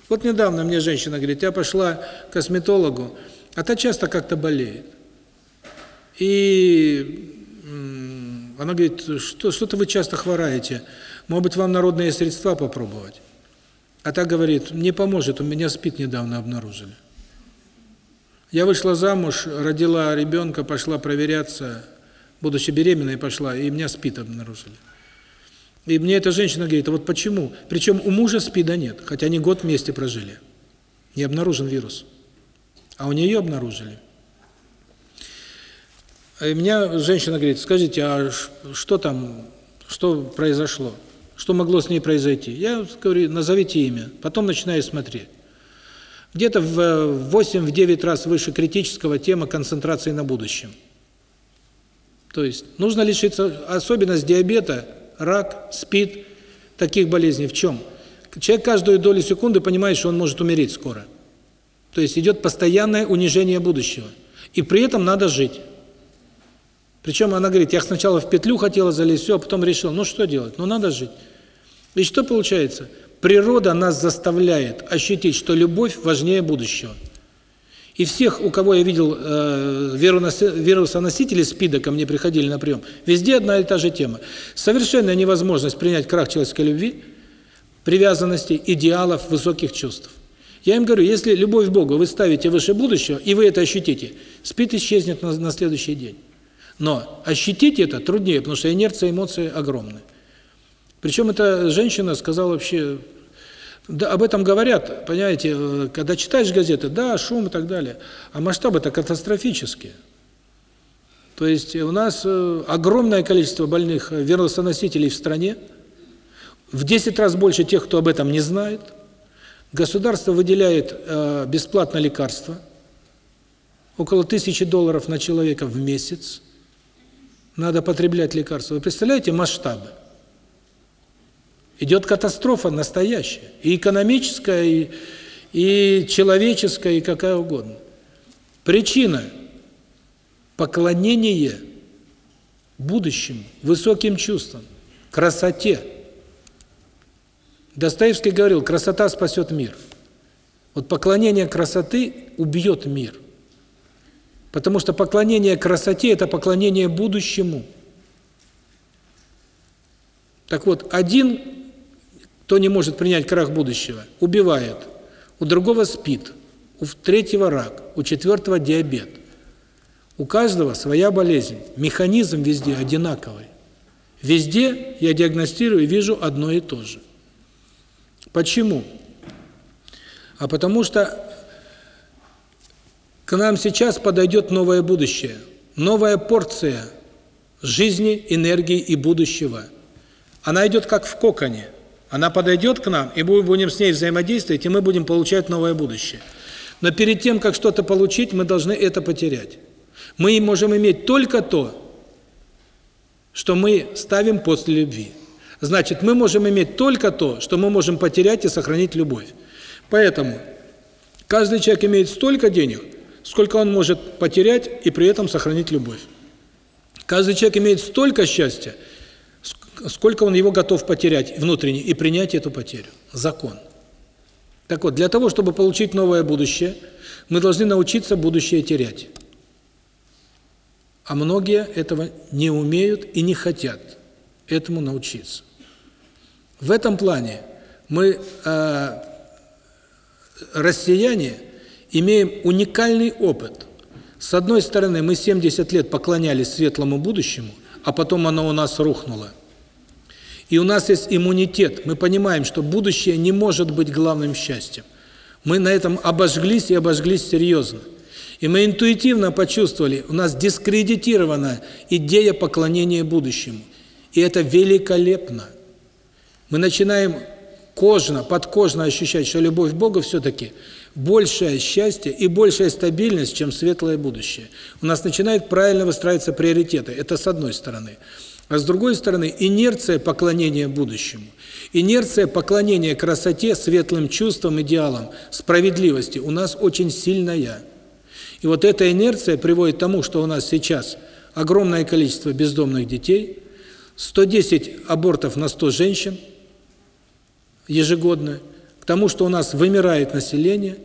Вот недавно мне женщина говорит, я пошла к косметологу, а та часто как-то болеет. И она говорит, что что-то вы часто хвораете, может быть, вам народные средства попробовать? А та говорит, не поможет, у меня СПИД недавно обнаружили. Я вышла замуж, родила ребенка, пошла проверяться, будучи беременной пошла, и меня СПИД обнаружили. И мне эта женщина говорит, а вот почему? Причем у мужа СПИДа нет, хотя они год вместе прожили. Не обнаружен вирус. А у нее обнаружили. И меня женщина говорит, скажите, а что там, что произошло? Что могло с ней произойти? Я говорю, назовите имя. Потом начинаю смотреть. Где-то в 8-9 раз выше критического тема концентрации на будущем. То есть нужно лишиться, особенность диабета, рак, СПИД, таких болезней в чем? Человек каждую долю секунды понимает, что он может умереть скоро. То есть идет постоянное унижение будущего. И при этом надо жить. Причем она говорит, я сначала в петлю хотела залезть, все, а потом решил, ну что делать, ну надо жить. И что получается? Природа нас заставляет ощутить, что любовь важнее будущего. И всех, у кого я видел э, вирусоносители СПИДа, ко мне приходили на прием, везде одна и та же тема. Совершенная невозможность принять крах человеческой любви, привязанности, идеалов, высоких чувств. Я им говорю, если любовь к Богу вы ставите выше будущего, и вы это ощутите, СПИД исчезнет на, на следующий день. Но ощутить это труднее, потому что инерция эмоций огромная. Причем эта женщина сказала вообще, да, об этом говорят, понимаете, э, когда читаешь газеты, да, шум и так далее, а масштабы-то катастрофические. То есть у нас э, огромное количество больных э, вирусоносителей в стране, в 10 раз больше тех, кто об этом не знает. Государство выделяет бесплатно лекарства, около тысячи долларов на человека в месяц. Надо потреблять лекарства. Вы представляете масштабы? Идет катастрофа настоящая, и экономическая, и, и человеческая, и какая угодно. Причина – поклонение будущему, высоким чувствам, красоте. Достоевский говорил, красота спасет мир. Вот поклонение красоты убьет мир. Потому что поклонение красоте – это поклонение будущему. Так вот, один кто не может принять крах будущего, убивает. У другого спит, у третьего рак, у четвертого диабет. У каждого своя болезнь. Механизм везде одинаковый. Везде я диагностирую и вижу одно и то же. Почему? А потому что к нам сейчас подойдет новое будущее. новая порция жизни, энергии и будущего. Она идет как в коконе. Она подойдет к нам, и мы будем с ней взаимодействовать, и мы будем получать новое будущее. Но перед тем, как что-то получить, мы должны это потерять. Мы можем иметь только то, что мы ставим после любви. Значит, мы можем иметь только то, что мы можем потерять и сохранить любовь. Поэтому каждый человек имеет столько денег, сколько он может потерять и при этом сохранить любовь. Каждый человек имеет столько счастья, сколько он его готов потерять внутренне и принять эту потерю. Закон. Так вот, для того, чтобы получить новое будущее, мы должны научиться будущее терять. А многие этого не умеют и не хотят этому научиться. В этом плане мы, э, россияне, имеем уникальный опыт. С одной стороны, мы 70 лет поклонялись светлому будущему, а потом оно у нас рухнуло. И у нас есть иммунитет. Мы понимаем, что будущее не может быть главным счастьем. Мы на этом обожглись и обожглись серьезно. И мы интуитивно почувствовали, у нас дискредитирована идея поклонения будущему. И это великолепно. Мы начинаем кожно, подкожно ощущать, что любовь к Богу все-таки большее счастье и большая стабильность, чем светлое будущее. У нас начинают правильно выстраиваться приоритеты. Это с одной стороны. А с другой стороны, инерция поклонения будущему, инерция поклонения красоте, светлым чувствам, идеалам, справедливости у нас очень сильная. И вот эта инерция приводит к тому, что у нас сейчас огромное количество бездомных детей, 110 абортов на 100 женщин ежегодно, к тому, что у нас вымирает население,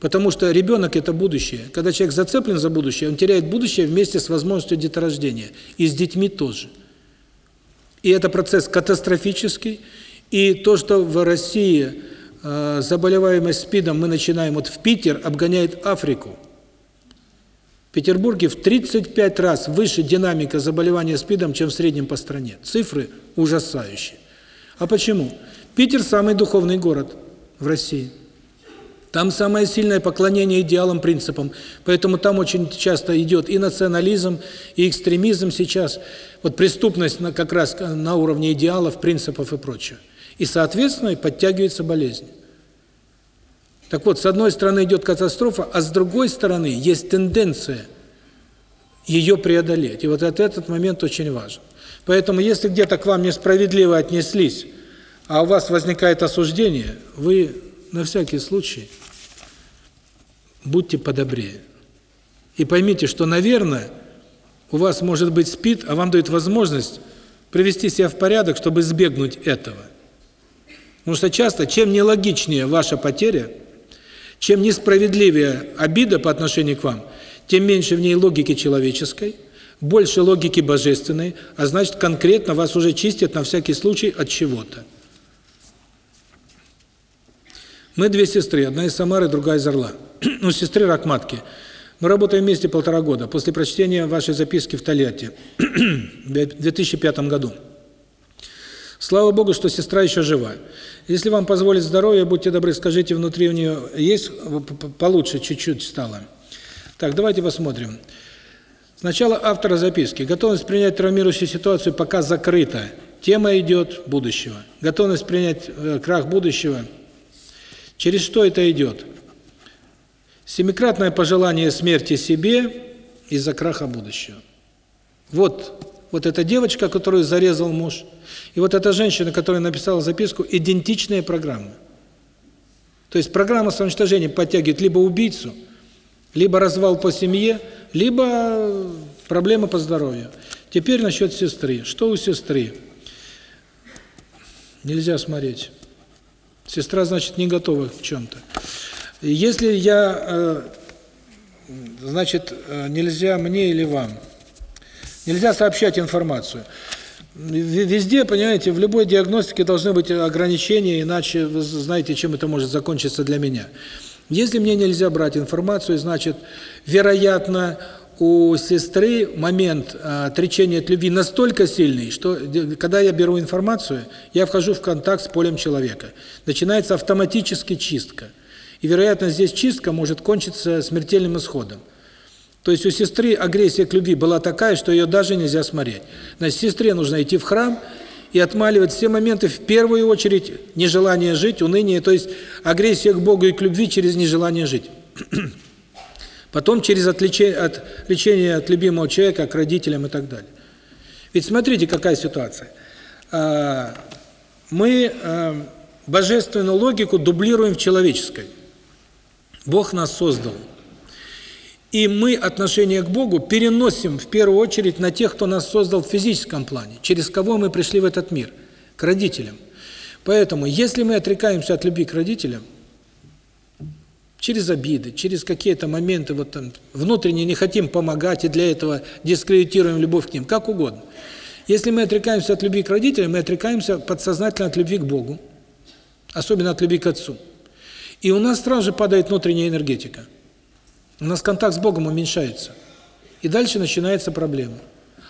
потому что ребенок – это будущее. Когда человек зацеплен за будущее, он теряет будущее вместе с возможностью деторождения. И с детьми тоже. И это процесс катастрофический. И то, что в России э, заболеваемость СПИДом мы начинаем, вот в Питер обгоняет Африку – в Петербурге в 35 раз выше динамика заболевания СПИДом, чем в среднем по стране. Цифры ужасающие. А почему? Питер – самый духовный город в России. Там самое сильное поклонение идеалам, принципам. Поэтому там очень часто идет и национализм, и экстремизм сейчас. Вот преступность на, как раз на уровне идеалов, принципов и прочего. И, соответственно, подтягивается болезнь. Так вот, с одной стороны идет катастрофа, а с другой стороны есть тенденция ее преодолеть. И вот этот момент очень важен. Поэтому, если где-то к вам несправедливо отнеслись, а у вас возникает осуждение, вы на всякий случай будьте подобрее. И поймите, что, наверное, у вас может быть спид, а вам дают возможность привести себя в порядок, чтобы избегнуть этого. Потому что часто, чем нелогичнее ваша потеря, чем несправедливее обида по отношению к вам, тем меньше в ней логики человеческой, больше логики божественной, а значит, конкретно вас уже чистят на всякий случай от чего-то. Мы две сестры, одна из Самары, другая из Орла. У сестры рак матки. Мы работаем вместе полтора года, после прочтения вашей записки в Тольятти в 2005 году. Слава Богу, что сестра еще жива. Если вам позволит здоровье, будьте добры, скажите, внутри у нее есть получше чуть-чуть стало. Так, давайте посмотрим. Сначала автора записки. Готовность принять травмирующую ситуацию пока закрыта. Тема идет будущего. Готовность принять э, крах будущего. Через что это идет? Семикратное пожелание смерти себе из-за краха будущего. Вот вот эта девочка, которую зарезал муж, и вот эта женщина, которая написала записку, идентичные программы. То есть программа самоуничтожения подтягивает либо убийцу, либо развал по семье, либо проблемы по здоровью. Теперь насчет сестры. Что у сестры? Нельзя смотреть. Сестра, значит, не готова к чем-то. Если я, э, значит, э, нельзя мне или вам – Нельзя сообщать информацию. Везде, понимаете, в любой диагностике должны быть ограничения, иначе вы знаете, чем это может закончиться для меня. Если мне нельзя брать информацию, значит, вероятно, у сестры момент э, отречения от любви настолько сильный, что когда я беру информацию, я вхожу в контакт с полем человека. Начинается автоматически чистка. И, вероятно, здесь чистка может кончиться смертельным исходом. То есть у сестры агрессия к любви была такая, что ее даже нельзя смотреть. Значит, сестре нужно идти в храм и отмаливать все моменты, в первую очередь, нежелание жить, уныние, то есть агрессия к Богу и к любви через нежелание жить. Потом через отличение, от, лечение от любимого человека к родителям и так далее. Ведь смотрите, какая ситуация. А, мы а, божественную логику дублируем в человеческой. Бог нас создал. И мы отношение к Богу переносим в первую очередь на тех, кто нас создал в физическом плане, через кого мы пришли в этот мир, к родителям. Поэтому, если мы отрекаемся от любви к родителям, через обиды, через какие-то моменты вот там внутренне не хотим помогать и для этого дискредитируем любовь к ним, как угодно. Если мы отрекаемся от любви к родителям, мы отрекаемся подсознательно от любви к Богу, особенно от любви к Отцу. И у нас сразу же падает внутренняя энергетика. У нас контакт с Богом уменьшается. И дальше начинается проблема.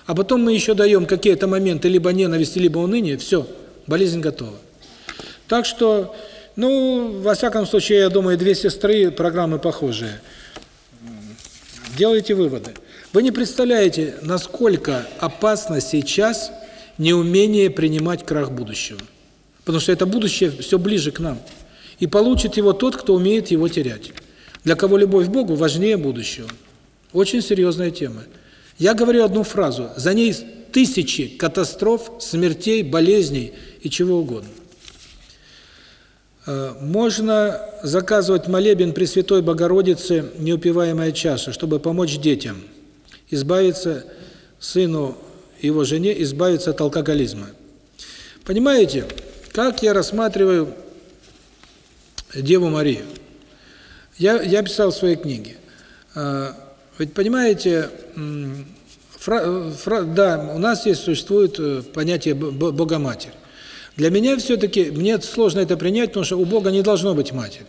А потом мы еще даем какие-то моменты либо ненависти, либо уныния, все, болезнь готова. Так что, ну, во всяком случае, я думаю, две сестры, программы похожие. Делайте выводы. Вы не представляете, насколько опасно сейчас неумение принимать крах будущего. Потому что это будущее все ближе к нам. И получит его тот, кто умеет его терять для кого любовь к Богу важнее будущего. Очень серьезная тема. Я говорю одну фразу, за ней тысячи катастроф, смертей, болезней и чего угодно. Э, можно заказывать молебен Пресвятой Богородице «Неупиваемая чаша», чтобы помочь детям, избавиться сыну его жене, избавиться от алкоголизма. Понимаете, как я рассматриваю Деву Марию? Я, я писал в своей книге. А, ведь понимаете, фра, фра, да, у нас есть существует э, понятие Богоматерь. Для меня все-таки, мне сложно это принять, потому что у Бога не должно быть матери.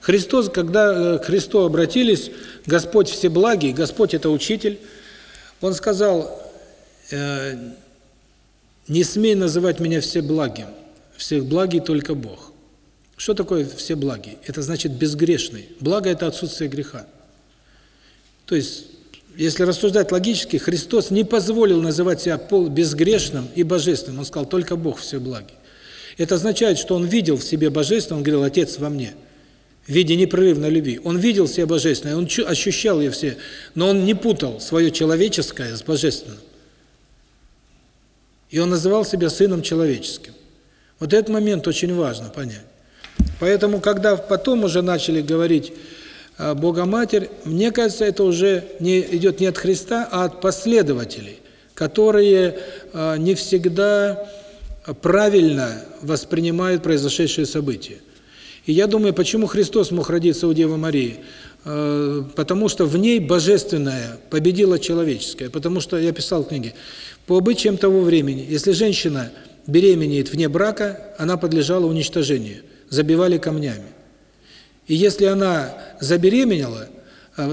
Христос, когда э, к Христу обратились, Господь всеблагий, Господь это учитель, Он сказал, э, не смей называть меня всеблагим, всех благий только Бог. Что такое все благи? Это значит безгрешный. Благо – это отсутствие греха. То есть, если рассуждать логически, Христос не позволил называть себя пол безгрешным и божественным. Он сказал, только Бог все благи. Это означает, что Он видел в себе божественное, Он говорил, Отец во мне, в виде непрерывной любви. Он видел все божественное, Он ощущал ее все, но Он не путал свое человеческое с божественным. И Он называл себя Сыном Человеческим. Вот этот момент очень важно понять. Поэтому, когда потом уже начали говорить Богоматерь, мне кажется, это уже не идет не от Христа, а от последователей, которые а, не всегда правильно воспринимают произошедшие события. И я думаю, почему Христос мог родиться у Девы Марии? А, потому что в ней божественное победило человеческое. Потому что, я писал в книге, по обычаям того времени, если женщина беременеет вне брака, она подлежала уничтожению забивали камнями. И если она забеременела, э,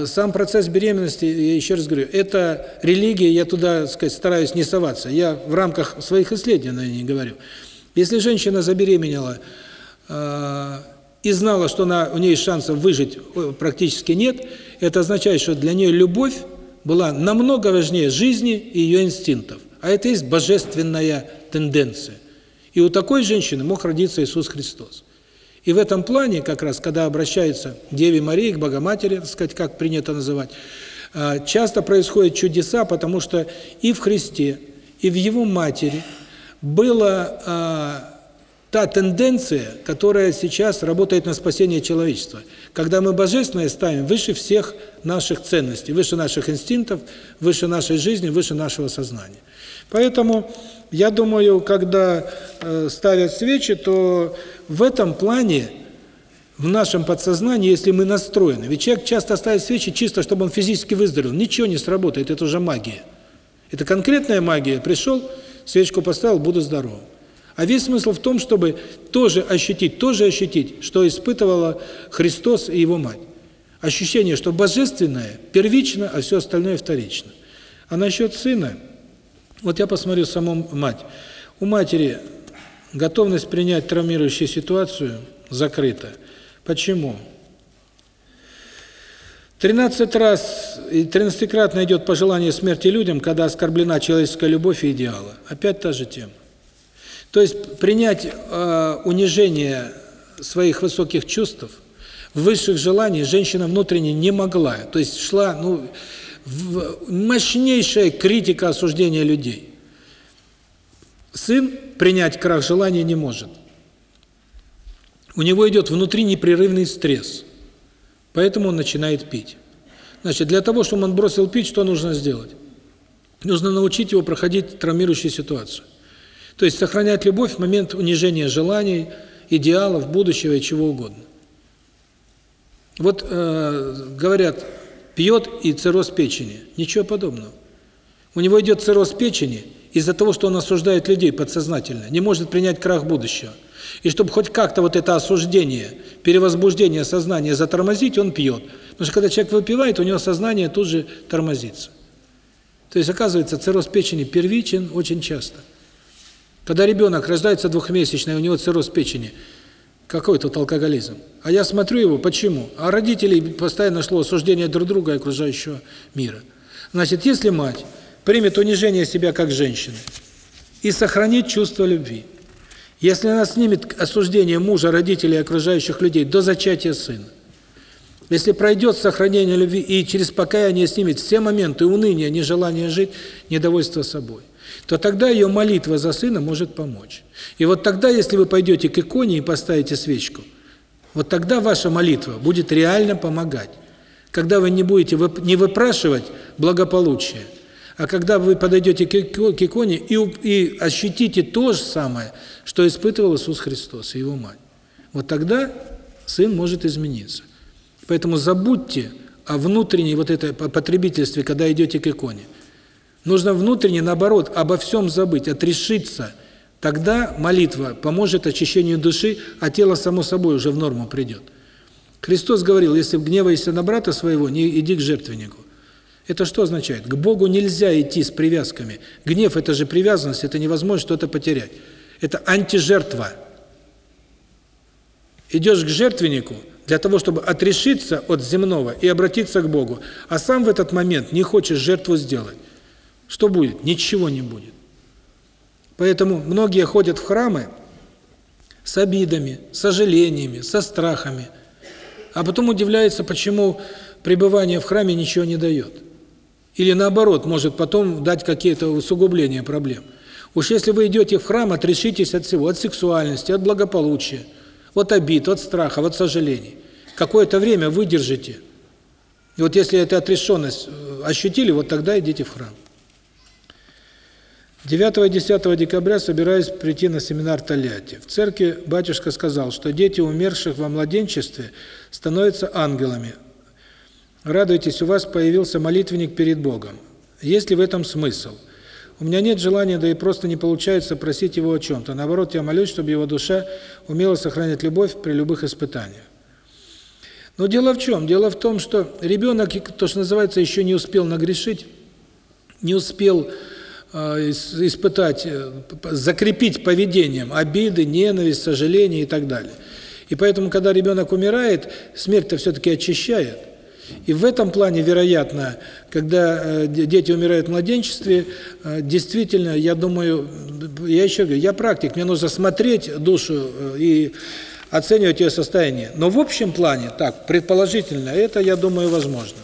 сам процесс беременности, я еще раз говорю, это религия, я туда, так сказать, стараюсь не соваться. Я в рамках своих исследований не говорю. Если женщина забеременела э, и знала, что она, у нее шансов выжить практически нет, это означает, что для нее любовь была намного важнее жизни и ее инстинктов. А это есть божественная тенденция. И у такой женщины мог родиться Иисус Христос. И в этом плане, как раз, когда обращаются к Деве Марии, к Богоматери, так сказать, как принято называть, а, часто происходят чудеса, потому что и в Христе, и в Его Матери была а, та тенденция, которая сейчас работает на спасение человечества. Когда мы Божественное ставим выше всех наших ценностей, выше наших инстинктов, выше нашей жизни, выше нашего сознания. Поэтому я думаю, когда э, ставят свечи, то в этом плане в нашем подсознании, если мы настроены, ведь человек часто ставит свечи чисто, чтобы он физически выздоровел, ничего не сработает, это уже магия. Это конкретная магия. Пришел, свечку поставил, буду здоров. А весь смысл в том, чтобы тоже ощутить, тоже ощутить, что испытывала Христос и Его Мать. Ощущение, что божественное первично, а все остальное вторично. А насчет сына, вот я посмотрю саму мать. У матери готовность принять травмирующую ситуацию закрыта. Почему? 13 раз и 13-кратно идет пожелание смерти людям, когда оскорблена человеческая любовь и идеалы. Опять та же тема. То есть принять э, унижение своих высоких чувств, высших желаний женщина внутренне не могла. То есть шла, ну, мощнейшая критика осуждения людей. Сын принять крах желаний не может. У него идет внутри непрерывный стресс. Поэтому он начинает пить. Значит, для того, чтобы он бросил пить, что нужно сделать? Нужно научить его проходить травмирующую ситуацию. То есть сохранять любовь в момент унижения желаний, идеалов, будущего и чего угодно. Вот э, говорят, пьет и цирроз печени. Ничего подобного. У него идет цирроз печени из-за того, что он осуждает людей подсознательно, не может принять крах будущего. И чтобы хоть как-то вот это осуждение, перевозбуждение сознания затормозить, он пьет. Потому что когда человек выпивает, у него сознание тут же тормозится. То есть, оказывается, цирроз печени первичен очень часто. Когда ребенок рождается двухмесячный, у него цирроз печени – какой тут алкоголизм? А я смотрю его, почему? А родителей постоянно шло осуждение друг друга и окружающего мира. Значит, если мать примет унижение себя как женщины и сохранит чувство любви, если она снимет осуждение мужа, родителей и окружающих людей до зачатия сына, если пройдет сохранение любви и через покаяние снимет все моменты уныния, нежелания жить, недовольства собой, то тогда ее молитва за сына может помочь. И вот тогда, если вы пойдете к иконе и поставите свечку, вот тогда ваша молитва будет реально помогать. Когда вы не будете не выпрашивать благополучие, а когда вы подойдете к иконе и, и ощутите то же самое, что испытывал Иисус Христос и Его мать. Вот тогда сын может измениться. Поэтому забудьте о внутренней вот этой потребительстве, когда идете к иконе – Нужно внутренне, наоборот, обо всем забыть, отрешиться. Тогда молитва поможет очищению души, а тело само собой уже в норму придет. Христос говорил, если гневаешься на брата своего, не иди к жертвеннику. Это что означает? К Богу нельзя идти с привязками. Гнев – это же привязанность, это невозможно что-то потерять. Это антижертва. Идешь к жертвеннику для того, чтобы отрешиться от земного и обратиться к Богу, а сам в этот момент не хочешь жертву сделать. Что будет? Ничего не будет. Поэтому многие ходят в храмы с обидами, сожалениями, со страхами, а потом удивляются, почему пребывание в храме ничего не дает. Или наоборот, может потом дать какие-то усугубления проблем. Уж если вы идете в храм, отрешитесь от всего, от сексуальности, от благополучия, от обид, от страха, от сожалений. Какое-то время выдержите. И вот если эту отрешенность э, ощутили, вот тогда идите в храм. 9-10 декабря собираюсь прийти на семинар Тольятти. В церкви батюшка сказал, что дети умерших во младенчестве становятся ангелами. Радуйтесь, у вас появился молитвенник перед Богом. Есть ли в этом смысл? У меня нет желания, да и просто не получается просить его о чем-то. Наоборот, я молюсь, чтобы его душа умела сохранять любовь при любых испытаниях. Но дело в чем? Дело в том, что ребенок, то, что называется, еще не успел нагрешить, не успел испытать, э, закрепить поведением обиды, ненависть, сожаление и так далее. И поэтому, когда ребенок умирает, смерть-то все-таки очищает. И в этом плане, вероятно, когда э, дети умирают в младенчестве, э, действительно, я думаю, я еще говорю, я практик, мне нужно смотреть душу и оценивать ее состояние. Но в общем плане, так, предположительно, это, я думаю, возможно.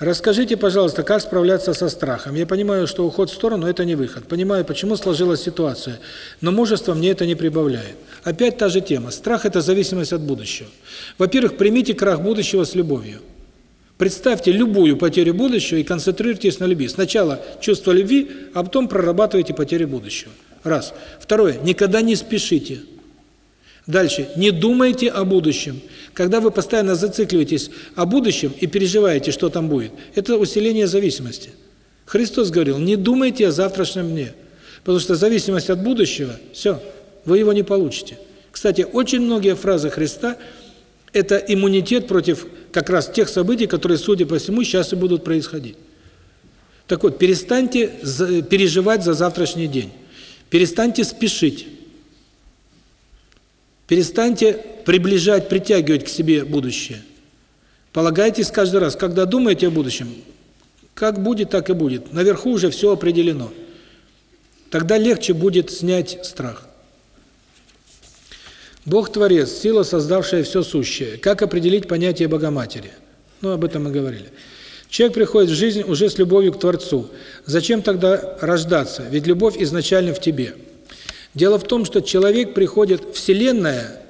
Расскажите, пожалуйста, как справляться со страхом. Я понимаю, что уход в сторону – это не выход. Понимаю, почему сложилась ситуация, но мужество мне это не прибавляет. Опять та же тема. Страх – это зависимость от будущего. Во-первых, примите крах будущего с любовью. Представьте любую потерю будущего и концентрируйтесь на любви. Сначала чувство любви, а потом прорабатывайте потери будущего. Раз. Второе. Никогда не спешите. Дальше. Не думайте о будущем. Когда вы постоянно зацикливаетесь о будущем и переживаете, что там будет, это усиление зависимости. Христос говорил, не думайте о завтрашнем дне, потому что зависимость от будущего, все, вы его не получите. Кстати, очень многие фразы Христа – это иммунитет против как раз тех событий, которые, судя по всему, сейчас и будут происходить. Так вот, перестаньте переживать за завтрашний день, перестаньте спешить. Перестаньте приближать, притягивать к себе будущее. Полагайтесь каждый раз, когда думаете о будущем, как будет, так и будет. Наверху уже все определено. Тогда легче будет снять страх. Бог Творец, сила, создавшая все сущее. Как определить понятие Богоматери? Ну, об этом мы говорили. Человек приходит в жизнь уже с любовью к Творцу. Зачем тогда рождаться? Ведь любовь изначально в тебе. Дело в том, что человек приходит, Вселенная,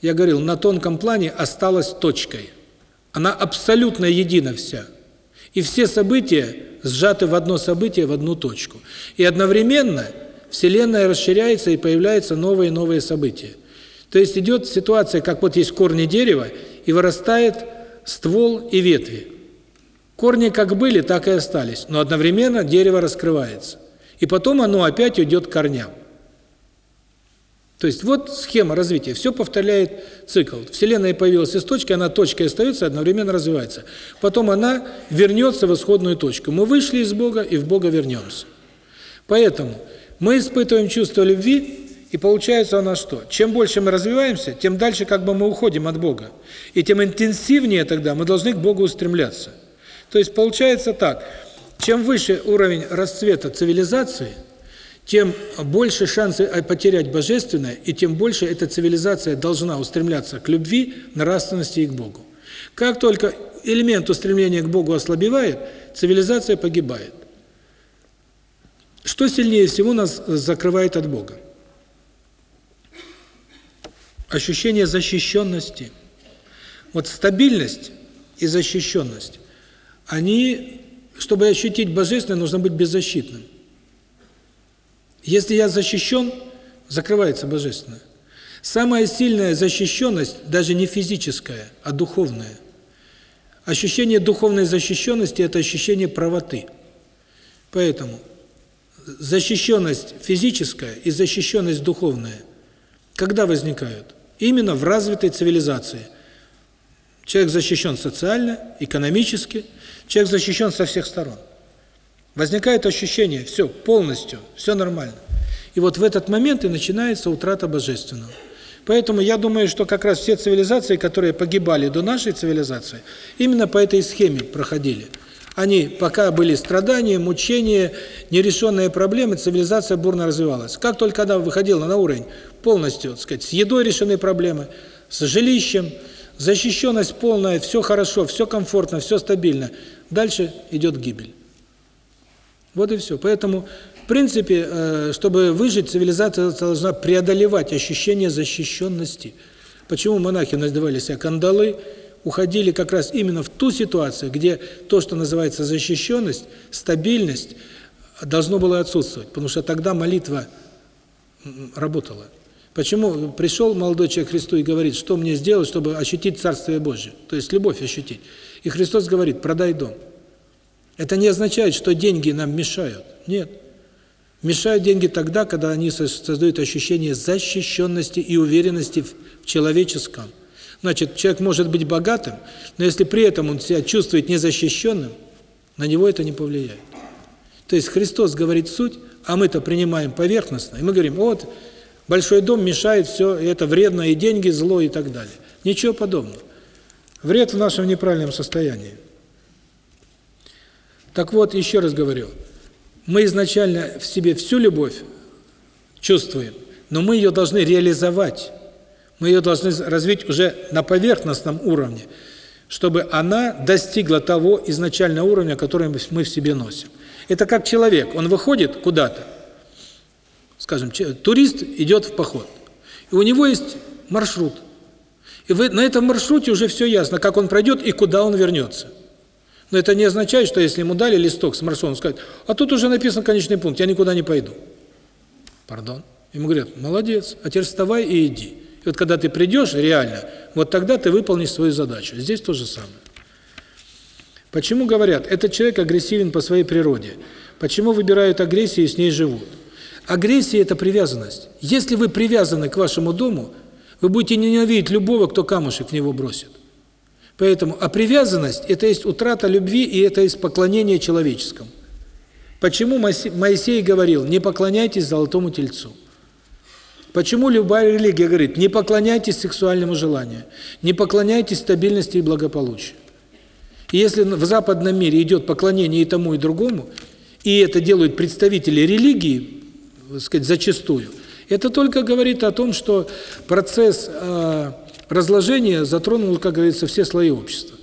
я говорил, на тонком плане осталась точкой. Она абсолютно едина вся. И все события сжаты в одно событие, в одну точку. И одновременно Вселенная расширяется и появляются новые и новые события. То есть идет ситуация, как вот есть корни дерева, и вырастает ствол и ветви. Корни как были, так и остались, но одновременно дерево раскрывается. И потом оно опять идет к корням. То есть вот схема развития, все повторяет цикл. Вселенная появилась из точки, она точкой остается, одновременно развивается. Потом она вернется в исходную точку. Мы вышли из Бога и в Бога вернемся. Поэтому мы испытываем чувство любви, и получается у нас что? Чем больше мы развиваемся, тем дальше как бы мы уходим от Бога. И тем интенсивнее тогда мы должны к Богу устремляться. То есть получается так, чем выше уровень расцвета цивилизации, тем больше шансы потерять божественное, и тем больше эта цивилизация должна устремляться к любви, нравственности и к Богу. Как только элемент устремления к Богу ослабевает, цивилизация погибает. Что сильнее всего нас закрывает от Бога? ощущение защищенности. Вот стабильность и защищенность, они, чтобы ощутить божественное, нужно быть беззащитным. Если я защищен, закрывается божественное. Самая сильная защищенность даже не физическая, а духовная. Ощущение духовной защищенности – это ощущение правоты. Поэтому защищенность физическая и защищенность духовная когда возникают? Именно в развитой цивилизации. Человек защищен социально, экономически, человек защищен со всех сторон. Возникает ощущение, все, полностью, все нормально. И вот в этот момент и начинается утрата божественного. Поэтому я думаю, что как раз все цивилизации, которые погибали до нашей цивилизации, именно по этой схеме проходили. Они, пока были страдания, мучения, нерешенные проблемы, цивилизация бурно развивалась. Как только она выходила на уровень полностью, так сказать, с едой решены проблемы, с жилищем, защищенность полная, все хорошо, все комфортно, все стабильно. Дальше идет гибель. Вот и все. Поэтому, в принципе, э, чтобы выжить, цивилизация должна преодолевать ощущение защищенности. Почему монахи надевали себя кандалы, уходили как раз именно в ту ситуацию, где то, что называется защищенность, стабильность, должно было отсутствовать, потому что тогда молитва работала. Почему пришел молодой человек Христу и говорит, что мне сделать, чтобы ощутить Царствие Божие, то есть любовь ощутить. И Христос говорит, продай дом. Это не означает, что деньги нам мешают. Нет. Мешают деньги тогда, когда они создают ощущение защищенности и уверенности в человеческом. Значит, человек может быть богатым, но если при этом он себя чувствует незащищенным, на него это не повлияет. То есть Христос говорит суть, а мы-то принимаем поверхностно, и мы говорим, вот, Большой дом мешает все, и это вредно, и деньги зло, и так далее. Ничего подобного. Вред в нашем неправильном состоянии. Так вот, еще раз говорю, мы изначально в себе всю любовь чувствуем, но мы ее должны реализовать. Мы ее должны развить уже на поверхностном уровне, чтобы она достигла того изначального уровня, который мы в себе носим. Это как человек, он выходит куда-то, скажем, турист идет в поход, и у него есть маршрут. И вы, на этом маршруте уже все ясно, как он пройдет и куда он вернется. Но это не означает, что если ему дали листок с маршрутом, он скажет, а тут уже написан конечный пункт, я никуда не пойду. Пардон. Ему говорят, молодец, а теперь вставай и иди. И вот когда ты придешь реально, вот тогда ты выполнишь свою задачу. Здесь то же самое. Почему говорят, этот человек агрессивен по своей природе? Почему выбирают агрессию и с ней живут? Агрессия – это привязанность. Если вы привязаны к вашему дому, вы будете ненавидеть любого, кто камушек в него бросит. Поэтому, а привязанность – это есть утрата любви, и это есть поклонение человеческому. Почему Моисей говорил, не поклоняйтесь золотому тельцу? Почему любая религия говорит, не поклоняйтесь сексуальному желанию, не поклоняйтесь стабильности и благополучию? И если в западном мире идет поклонение и тому, и другому, и это делают представители религии, так сказать, зачастую, это только говорит о том, что процесс э, разложения затронул, как говорится, все слои общества.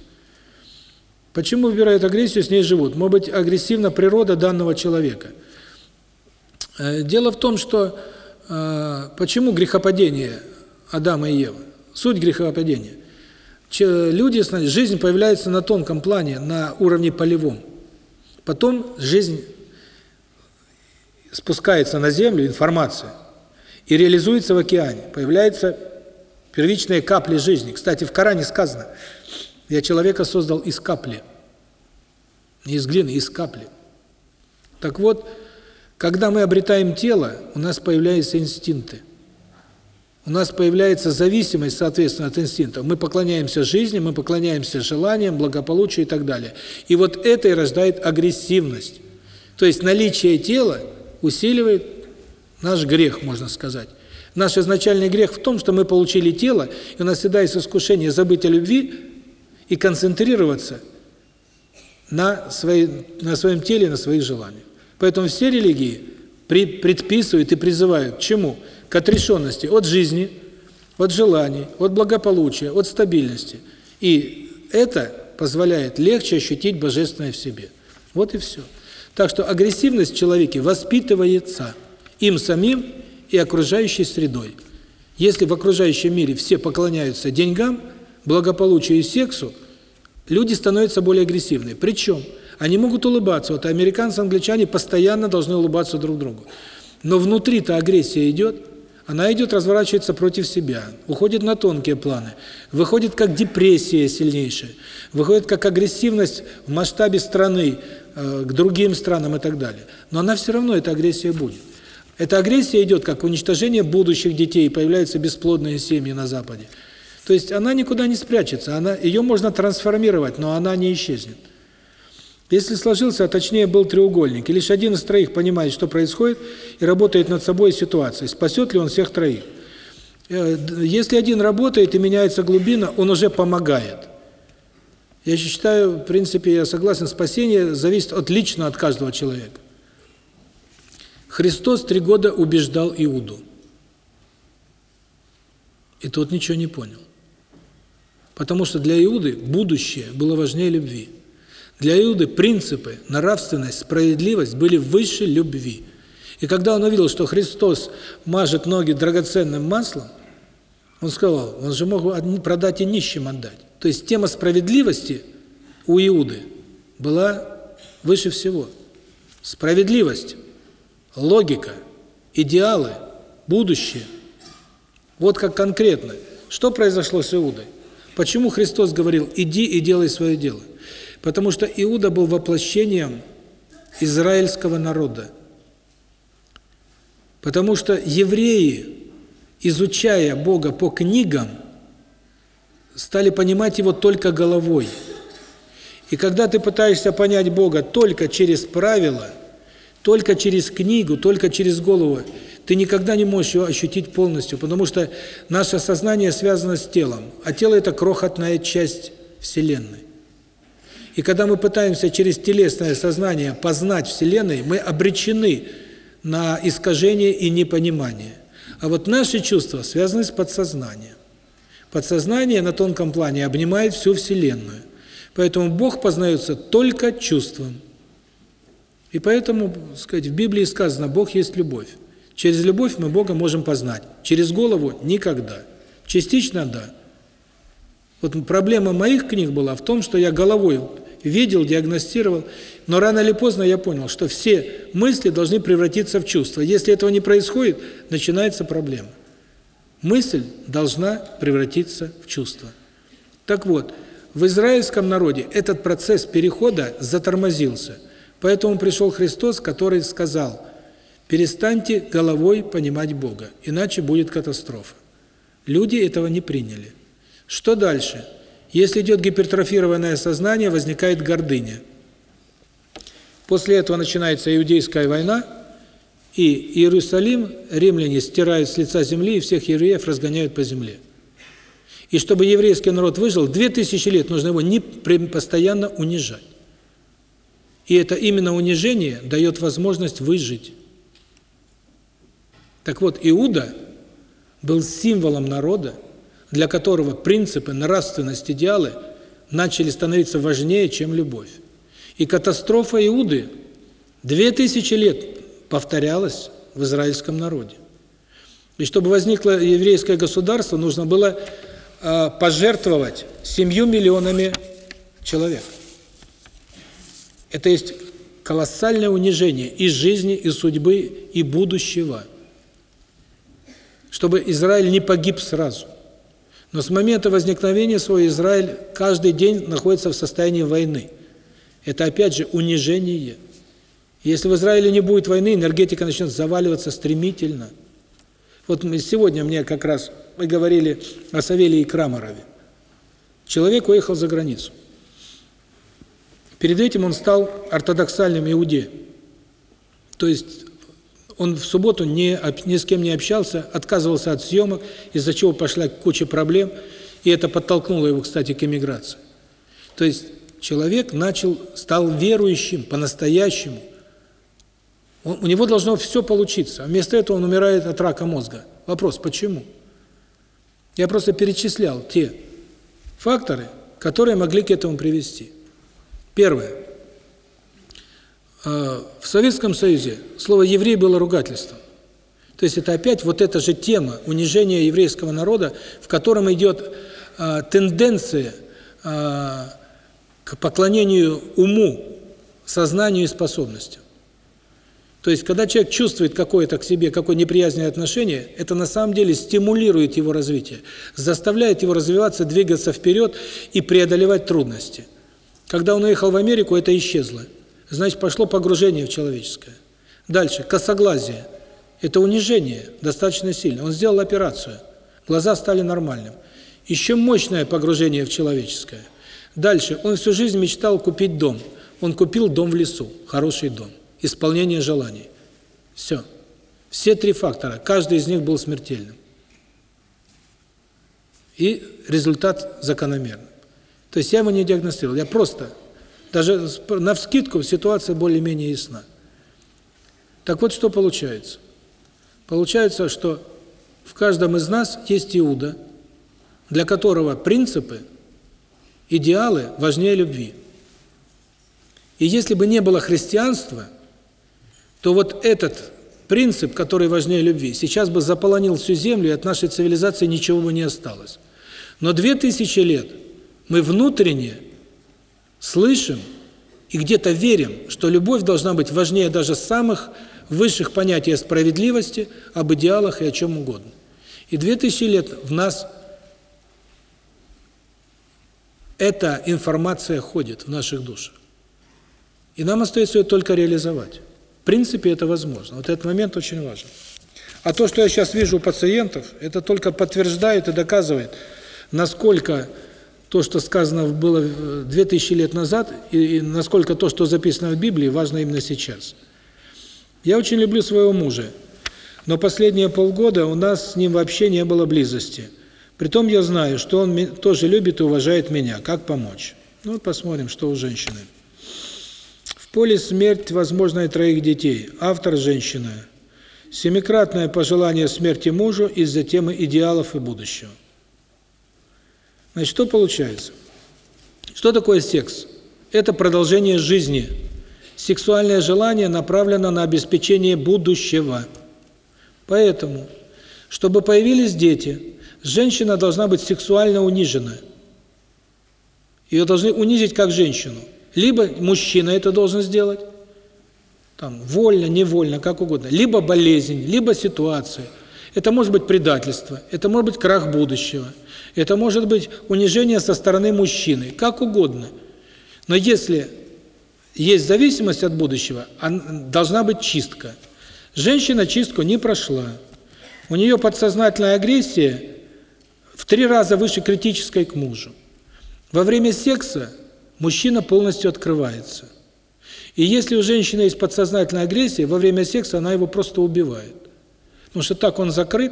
Почему выбирают агрессию, с ней живут? Может быть, агрессивна природа данного человека. Э, дело в том, что э, почему грехопадение Адама и Евы? Суть грехопадения. Люди, жизнь появляется на тонком плане, на уровне полевом. Потом жизнь спускается на землю, информация, и реализуется в океане. Появляются первичные капли жизни. Кстати, в Коране сказано – я человека создал из капли. Не из глины, из капли. Так вот, когда мы обретаем тело, у нас появляются инстинкты. У нас появляется зависимость, соответственно, от инстинктов. Мы поклоняемся жизни, мы поклоняемся желаниям, благополучию и так далее. И вот это и рождает агрессивность. То есть наличие тела усиливает наш грех, можно сказать. Наш изначальный грех в том, что мы получили тело, и у нас всегда есть искушение забыть о любви, и концентрироваться на, своей, на своем теле, на своих желаниях. Поэтому все религии при, предписывают и призывают к чему? К отрешенности от жизни, от желаний, от благополучия, от стабильности. И это позволяет легче ощутить божественное в себе. Вот и все. Так что агрессивность в человеке воспитывается им самим и окружающей средой. Если в окружающем мире все поклоняются деньгам – благополучию и сексу, люди становятся более агрессивны. Причем они могут улыбаться. Вот американцы, англичане постоянно должны улыбаться друг другу. Но внутри-то агрессия идет, она идет, разворачивается против себя, уходит на тонкие планы, выходит как депрессия сильнейшая, выходит как агрессивность в масштабе страны э, к другим странам и так далее. Но она все равно, эта агрессия будет. Эта агрессия идет как уничтожение будущих детей, появляются бесплодные семьи на Западе. То есть она никуда не спрячется, она ее можно трансформировать, но она не исчезнет. Если сложился, а точнее был треугольник, и лишь один из троих понимает, что происходит, и работает над собой и ситуацией, спасет ли он всех троих? Э, если один работает и меняется глубина, он уже помогает. Я считаю, в принципе, я согласен, спасение зависит от лично от каждого человека. Христос три года убеждал Иуду. И тот ничего не понял. Потому что для Иуды будущее было важнее любви. Для Иуды принципы, нравственность, справедливость были выше любви. И когда он увидел, что Христос мажет ноги драгоценным маслом, он сказал, он же мог продать и нищим отдать. То есть тема справедливости у Иуды была выше всего. Справедливость, логика, идеалы, будущее. Вот как конкретно. Что произошло с Иудой? Почему Христос говорил «иди и делай свое дело»? Потому что Иуда был воплощением израильского народа. Потому что евреи, изучая Бога по книгам, стали понимать Его только головой. И когда ты пытаешься понять Бога только через правила, только через книгу, только через голову, ты никогда не можешь его ощутить полностью, потому что наше сознание связано с телом, а тело – это крохотная часть Вселенной. И когда мы пытаемся через телесное сознание познать Вселенной, мы обречены на искажение и непонимание. А вот наши чувства связаны с подсознанием. Подсознание на тонком плане обнимает всю Вселенную. Поэтому Бог познается только чувством. И поэтому, сказать, в Библии сказано, Бог есть любовь. Через любовь мы Бога можем познать. Через голову – никогда. Частично – да. Вот проблема моих книг была в том, что я головой видел, диагностировал, но рано или поздно я понял, что все мысли должны превратиться в чувства. Если этого не происходит, начинается проблема. Мысль должна превратиться в чувство. Так вот, в израильском народе этот процесс перехода затормозился. Поэтому пришел Христос, который сказал – Перестаньте головой понимать Бога, иначе будет катастрофа. Люди этого не приняли. Что дальше? Если идет гипертрофированное сознание, возникает гордыня. После этого начинается Иудейская война, и Иерусалим римляне стирают с лица земли, и всех евреев разгоняют по земле. И чтобы еврейский народ выжил, 2000 лет нужно его не постоянно унижать. И это именно унижение дает возможность выжить. Так вот, Иуда был символом народа, для которого принципы, нравственность, идеалы начали становиться важнее, чем любовь. И катастрофа Иуды 2000 лет повторялась в израильском народе. И чтобы возникло еврейское государство, нужно было э, пожертвовать семью миллионами человек. Это есть колоссальное унижение и жизни, и судьбы, и будущего. Чтобы Израиль не погиб сразу. Но с момента возникновения своего Израиль каждый день находится в состоянии войны. Это опять же унижение. Если в Израиле не будет войны, энергетика начнет заваливаться стремительно. Вот мы сегодня мне как раз мы говорили о Савелии Крамарове. Человек уехал за границу. Перед этим он стал ортодоксальным иудеем. То есть он в субботу не, ни с кем не общался, отказывался от съемок, из-за чего пошла куча проблем, и это подтолкнуло его, кстати, к эмиграции. То есть человек начал, стал верующим по-настоящему. У него должно все получиться, а вместо этого он умирает от рака мозга. Вопрос, почему? Я просто перечислял те факторы, которые могли к этому привести. Первое. А, в Советском Союзе слово «еврей» было ругательством. То есть это опять вот эта же тема унижения еврейского народа, в котором идет э, тенденция э, к поклонению уму, сознанию и способностям. То есть, когда человек чувствует какое-то к себе, какое неприязненное отношение, это на самом деле стимулирует его развитие, заставляет его развиваться, двигаться вперед и преодолевать трудности. Когда он уехал в Америку, это исчезло. Значит, пошло погружение в человеческое. Дальше, косоглазие. Это унижение достаточно сильное. Он сделал операцию, глаза стали нормальным. Еще мощное погружение в человеческое. Дальше, он всю жизнь мечтал купить дом. Он купил дом в лесу, хороший дом исполнение желаний. Все. Все три фактора, каждый из них был смертельным. И результат закономерный. То есть я его не диагностировал, я просто, даже на вскидку ситуация более-менее ясна. Так вот, что получается? Получается, что в каждом из нас есть Иуда, для которого принципы, идеалы важнее любви. И если бы не было христианства – то вот этот принцип, который важнее любви, сейчас бы заполонил всю землю, и от нашей цивилизации ничего бы не осталось. Но две тысячи лет мы внутренне слышим и где-то верим, что любовь должна быть важнее даже самых высших понятий о справедливости, об идеалах и о чем угодно. И две тысячи лет в нас эта информация ходит в наших душах. И нам остается ее только реализовать принципе, это возможно. Вот этот момент очень важен. А то, что я сейчас вижу у пациентов, это только подтверждает и доказывает, насколько то, что сказано было 2000 лет назад, и насколько то, что записано в Библии, важно именно сейчас. Я очень люблю своего мужа, но последние полгода у нас с ним вообще не было близости. Притом я знаю, что он тоже любит и уважает меня. Как помочь? Ну, посмотрим, что у женщины поле смерть возможная троих детей. Автор – женщина. Семикратное пожелание смерти мужу из-за темы идеалов и будущего. Значит, что получается? Что такое секс? Это продолжение жизни. Сексуальное желание направлено на обеспечение будущего. Поэтому, чтобы появились дети, женщина должна быть сексуально унижена. Ее должны унизить как женщину – либо мужчина это должен сделать, там, вольно, невольно, как угодно. Либо болезнь, либо ситуация. Это может быть предательство, это может быть крах будущего, это может быть унижение со стороны мужчины, как угодно. Но если есть зависимость от будущего, должна быть чистка. Женщина чистку не прошла. У нее подсознательная агрессия в три раза выше критической к мужу. Во время секса мужчина полностью открывается. И если у женщины есть подсознательная агрессия, во время секса она его просто убивает. Потому что так он закрыт,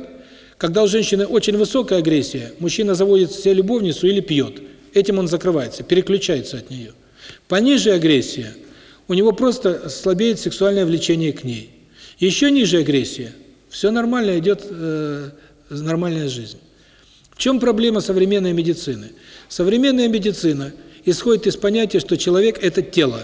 Когда у женщины очень высокая агрессия, мужчина заводит себе любовницу или пьет. Этим он закрывается, переключается от нее. Пониже агрессия, у него просто слабеет сексуальное влечение к ней. Еще ниже агрессия, все нормально, идет э, нормальная жизнь. В чем проблема современной медицины? Современная медицина исходит из понятия, что человек – это тело.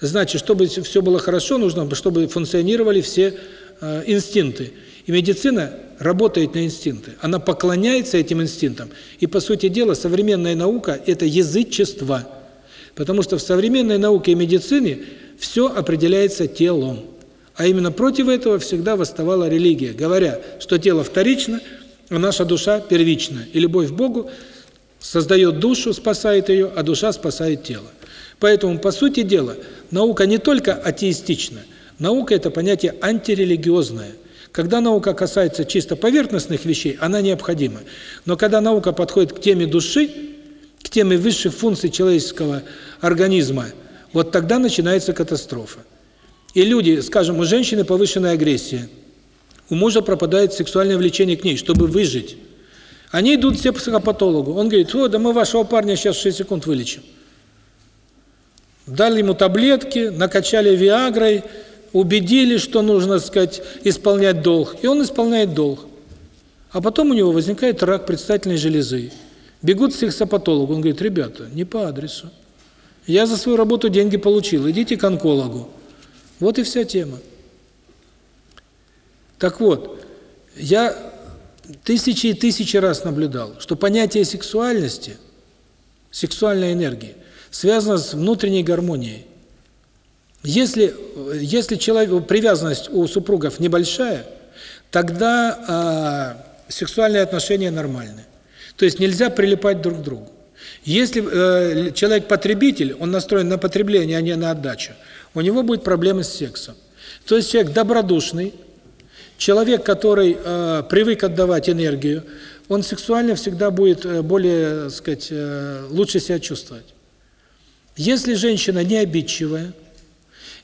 Значит, чтобы все было хорошо, нужно, чтобы функционировали все э, инстинкты. И медицина работает на инстинкты. Она поклоняется этим инстинктам. И, по сути дела, современная наука – это язычество. Потому что в современной науке и медицине все определяется телом. А именно против этого всегда восставала религия, говоря, что тело вторично, а наша душа первична. И любовь к Богу создает душу, спасает ее, а душа спасает тело. Поэтому, по сути дела, наука не только атеистична, наука – это понятие антирелигиозное. Когда наука касается чисто поверхностных вещей, она необходима. Но когда наука подходит к теме души, к теме высших функций человеческого организма, вот тогда начинается катастрофа. И люди, скажем, у женщины повышенная агрессия, у мужа пропадает сексуальное влечение к ней, чтобы выжить. Они идут все к психопатологу. Он говорит, о, да мы вашего парня сейчас в 6 секунд вылечим. Дали ему таблетки, накачали виагрой, убедили, что нужно, сказать, исполнять долг, и он исполняет долг. А потом у него возникает рак предстательной железы. Бегут к сексопатологу, он говорит, ребята, не по адресу. Я за свою работу деньги получил, идите к онкологу. Вот и вся тема. Так вот, я тысячи и тысячи раз наблюдал, что понятие сексуальности, сексуальной энергии, связано с внутренней гармонией. Если, если человек, привязанность у супругов небольшая, тогда э, сексуальные отношения нормальны. То есть нельзя прилипать друг к другу. Если э, человек потребитель, он настроен на потребление, а не на отдачу, у него будет проблемы с сексом. То есть человек добродушный, человек, который э, привык отдавать энергию, он сексуально всегда будет э, более, так сказать, э, лучше себя чувствовать. Если женщина не обидчивая,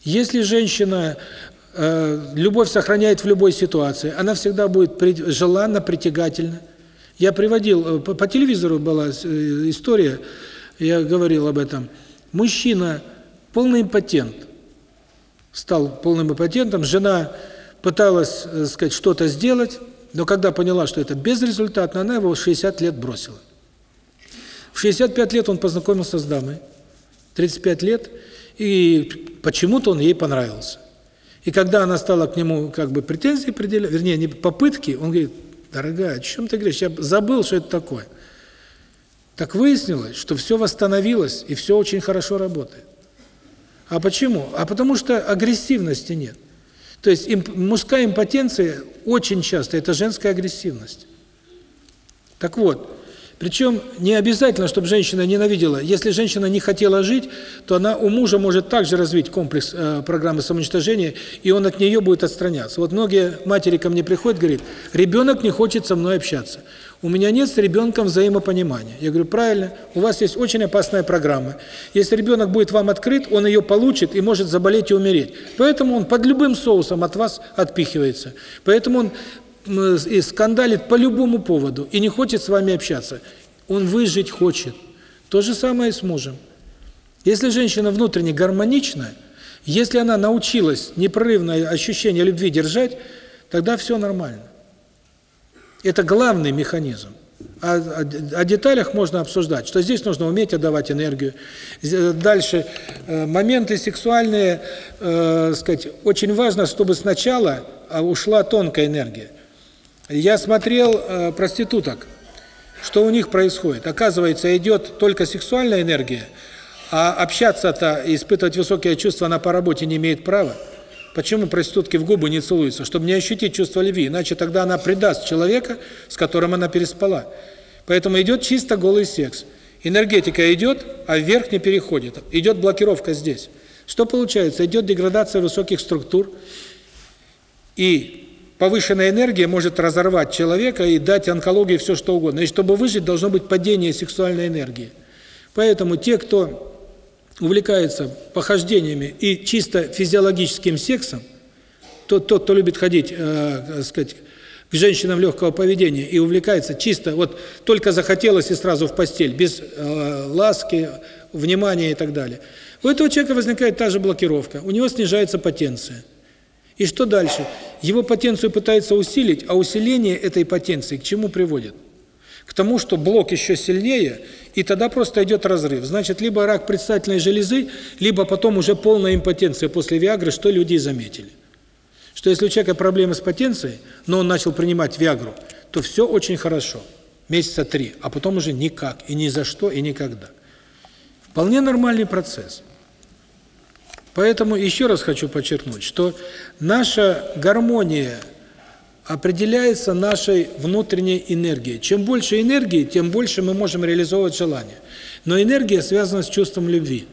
если женщина э, любовь сохраняет в любой ситуации, она всегда будет при, желанна, притягательна. Я приводил, э, по, телевизору была э, история, я говорил об этом. Мужчина полный импотент, стал полным импотентом, жена пыталась, сказать, что-то сделать, но когда поняла, что это безрезультатно, она его в 60 лет бросила. В 65 лет он познакомился с дамой, 35 лет, и почему-то он ей понравился. И когда она стала к нему как бы претензии предъявлять, вернее, не попытки, он говорит, дорогая, о чем ты говоришь, я забыл, что это такое. Так выяснилось, что все восстановилось, и все очень хорошо работает. А почему? А потому что агрессивности нет. То есть имп, мужская импотенция очень часто – это женская агрессивность. Так вот, причем не обязательно, чтобы женщина ненавидела. Если женщина не хотела жить, то она у мужа может также развить комплекс э, программы самоуничтожения, и он от нее будет отстраняться. Вот многие матери ко мне приходят, говорят, ребенок не хочет со мной общаться. У меня нет с ребенком взаимопонимания. Я говорю, правильно, у вас есть очень опасная программа. Если ребенок будет вам открыт, он ее получит и может заболеть и умереть. Поэтому он под любым соусом от вас отпихивается. Поэтому он и скандалит по любому поводу и не хочет с вами общаться. Он выжить хочет. То же самое и с мужем. Если женщина внутренне гармонична, если она научилась непрерывное ощущение любви держать, тогда все нормально. Это главный механизм. О, о, о деталях можно обсуждать, что здесь нужно уметь отдавать энергию. Дальше, э, моменты сексуальные, э, сказать, очень важно, чтобы сначала а, ушла тонкая энергия. Я смотрел э, проституток, что у них происходит. Оказывается, идет только сексуальная энергия, а общаться-то и испытывать высокие чувства она по работе не имеет права. Почему проститутки в губы не целуются? Чтобы не ощутить чувство любви, иначе тогда она предаст человека, с которым она переспала. Поэтому идет чисто голый секс. Энергетика идет, а вверх не переходит. Идет блокировка здесь. Что получается? Идет деградация высоких структур, и повышенная энергия может разорвать человека и дать онкологии все что угодно. И чтобы выжить, должно быть падение сексуальной энергии. Поэтому те, кто увлекается похождениями и чисто физиологическим сексом, тот, тот кто любит ходить, э, сказать, к женщинам легкого поведения и увлекается чисто, вот только захотелось и сразу в постель, без э, ласки, внимания и так далее. У этого человека возникает та же блокировка, у него снижается потенция. И что дальше? Его потенцию пытаются усилить, а усиление этой потенции к чему приводит? К тому, что блок еще сильнее, и тогда просто идет разрыв. Значит, либо рак предстательной железы, либо потом уже полная импотенция после Виагры, что люди заметили. Что если у человека проблемы с потенцией, но он начал принимать Виагру, то все очень хорошо. Месяца три, а потом уже никак, и ни за что, и никогда. Вполне нормальный процесс. Поэтому еще раз хочу подчеркнуть, что наша гармония определяется нашей внутренней энергией. Чем больше энергии, тем больше мы можем реализовывать желания. Но энергия связана с чувством любви.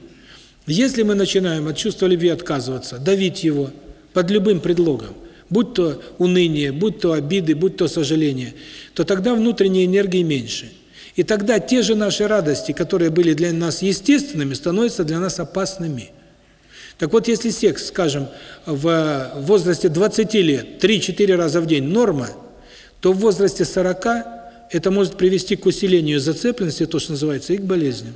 Если мы начинаем от чувства любви отказываться, давить его под любым предлогом, будь то уныние, будь то обиды, будь то сожаление, то тогда внутренней энергии меньше. И тогда те же наши радости, которые были для нас естественными, становятся для нас опасными. Так вот, если секс, скажем, в возрасте 20 лет 3-4 раза в день норма, то в возрасте 40 это может привести к усилению зацепленности, то, что называется, и к болезням.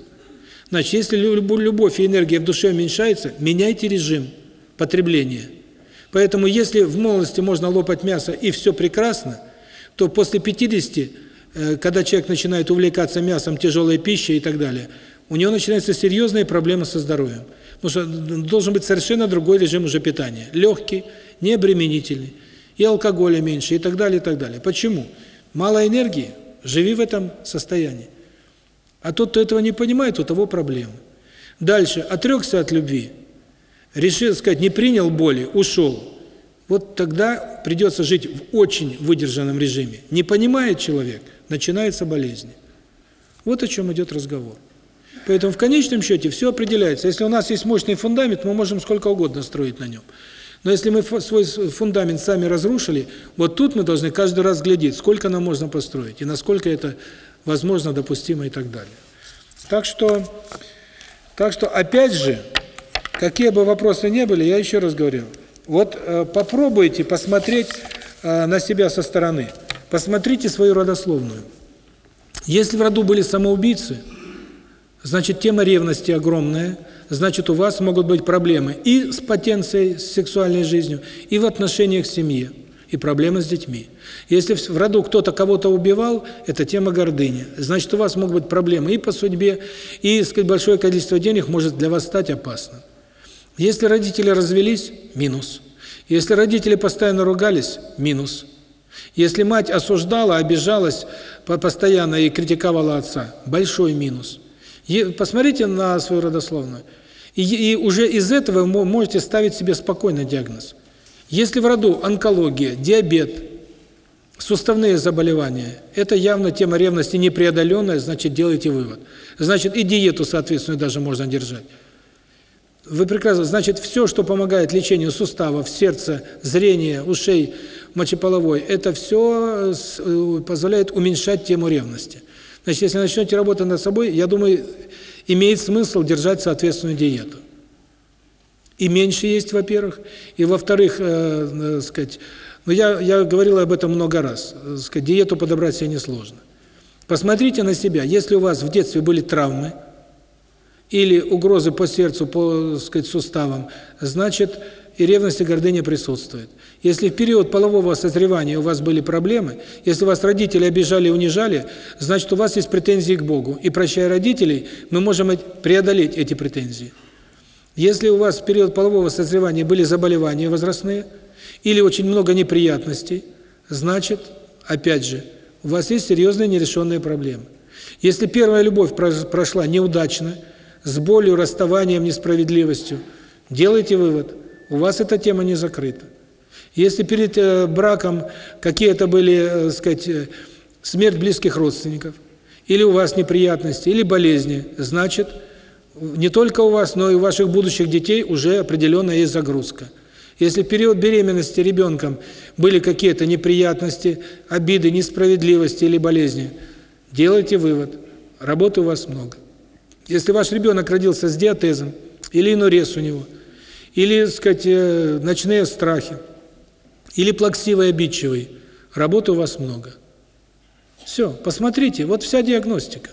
Значит, если любовь и энергия в душе уменьшается, меняйте режим потребления. Поэтому если в молодости можно лопать мясо и все прекрасно, то после 50, э, когда человек начинает увлекаться мясом, тяжелой пищей и так далее, у него начинаются серьезные проблемы со здоровьем. Потому что должен быть совершенно другой режим уже питания. Легкий, необременительный, и алкоголя меньше, и так далее, и так далее. Почему? Мало энергии, живи в этом состоянии. А тот, кто этого не понимает, у того проблемы. Дальше, отрекся от любви, решил сказать, не принял боли, ушел. Вот тогда придется жить в очень выдержанном режиме. Не понимает человек, начинается болезнь. Вот о чем идет разговор. Поэтому в конечном счете все определяется. Если у нас есть мощный фундамент, мы можем сколько угодно строить на нем. Но если мы свой фундамент сами разрушили, вот тут мы должны каждый раз глядеть, сколько нам можно построить, и насколько это возможно, допустимо и так далее. Так что, так что опять же, какие бы вопросы ни были, я еще раз говорю, вот э, попробуйте посмотреть э, на себя со стороны, посмотрите свою родословную. Если в роду были самоубийцы, Значит, тема ревности огромная, значит, у вас могут быть проблемы и с потенцией, с сексуальной жизнью, и в отношениях к семье, и проблемы с детьми. Если в роду кто-то кого-то убивал, это тема гордыни. Значит, у вас могут быть проблемы и по судьбе, и сказать, большое количество денег может для вас стать опасным. Если родители развелись – минус. Если родители постоянно ругались – минус. Если мать осуждала, обижалась постоянно и критиковала отца – большой минус. Посмотрите на свою родословную. И, и уже из этого вы можете ставить себе спокойно диагноз. Если в роду онкология, диабет, суставные заболевания, это явно тема ревности непреодоленная, значит, делайте вывод. Значит, и диету, соответственно, даже можно держать. Вы прекрасно, значит, все, что помогает лечению суставов, сердца, зрения, ушей, мочеполовой, это все э, позволяет уменьшать тему ревности. Значит, если начнете работать над собой, я думаю, имеет смысл держать соответственную диету. И меньше есть, во-первых, и во-вторых, э, э, сказать, ну я я говорил об этом много раз. Э, сказать, диету подобрать себе несложно. Посмотрите на себя. Если у вас в детстве были травмы или угрозы по сердцу, по, сказать, суставам, значит, и ревность и гордыня присутствует. Если в период полового созревания у вас были проблемы, если вас родители обижали и унижали, значит, у вас есть претензии к Богу. И прощая родителей, мы можем преодолеть эти претензии. Если у вас в период полового созревания были заболевания возрастные или очень много неприятностей, значит, опять же, у вас есть серьезные нерешенные проблемы. Если первая любовь прошла неудачно, с болью, расставанием, несправедливостью, делайте вывод, у вас эта тема не закрыта. Если перед э, браком какие-то были, э, сказать, э, смерть близких родственников, или у вас неприятности, или болезни, значит, не только у вас, но и у ваших будущих детей уже определенная есть загрузка. Если в период беременности ребенком были какие-то неприятности, обиды, несправедливости или болезни, делайте вывод, работы у вас много. Если ваш ребенок родился с диатезом, или инурез у него, или, так сказать, ночные страхи, или плаксивый, обидчивый, работы у вас много. Все, посмотрите, вот вся диагностика.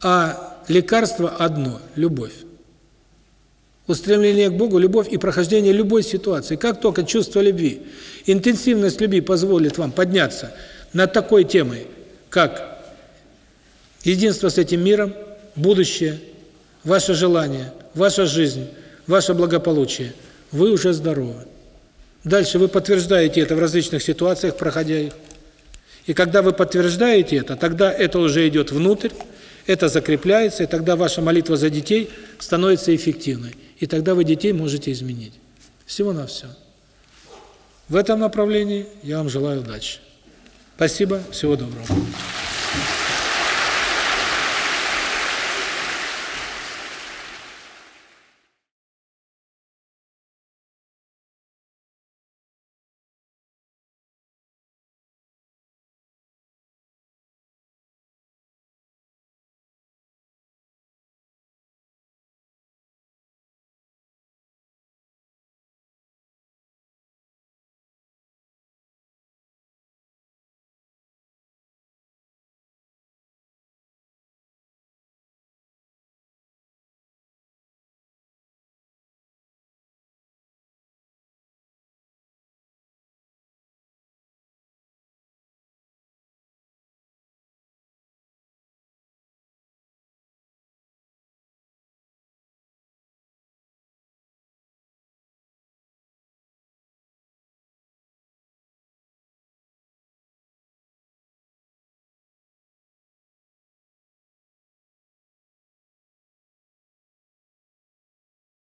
А лекарство одно – любовь. Устремление к Богу, любовь и прохождение любой ситуации. Как только чувство любви, интенсивность любви позволит вам подняться над такой темой, как единство с этим миром, будущее, ваше желание, ваша жизнь, ваше благополучие, вы уже здоровы. Дальше вы подтверждаете это в различных ситуациях, проходя их. И когда вы подтверждаете это, тогда это уже идет внутрь, это закрепляется, и тогда ваша молитва за детей становится эффективной. И тогда вы детей можете изменить. Всего на все. В этом направлении я вам желаю удачи. Спасибо, всего доброго.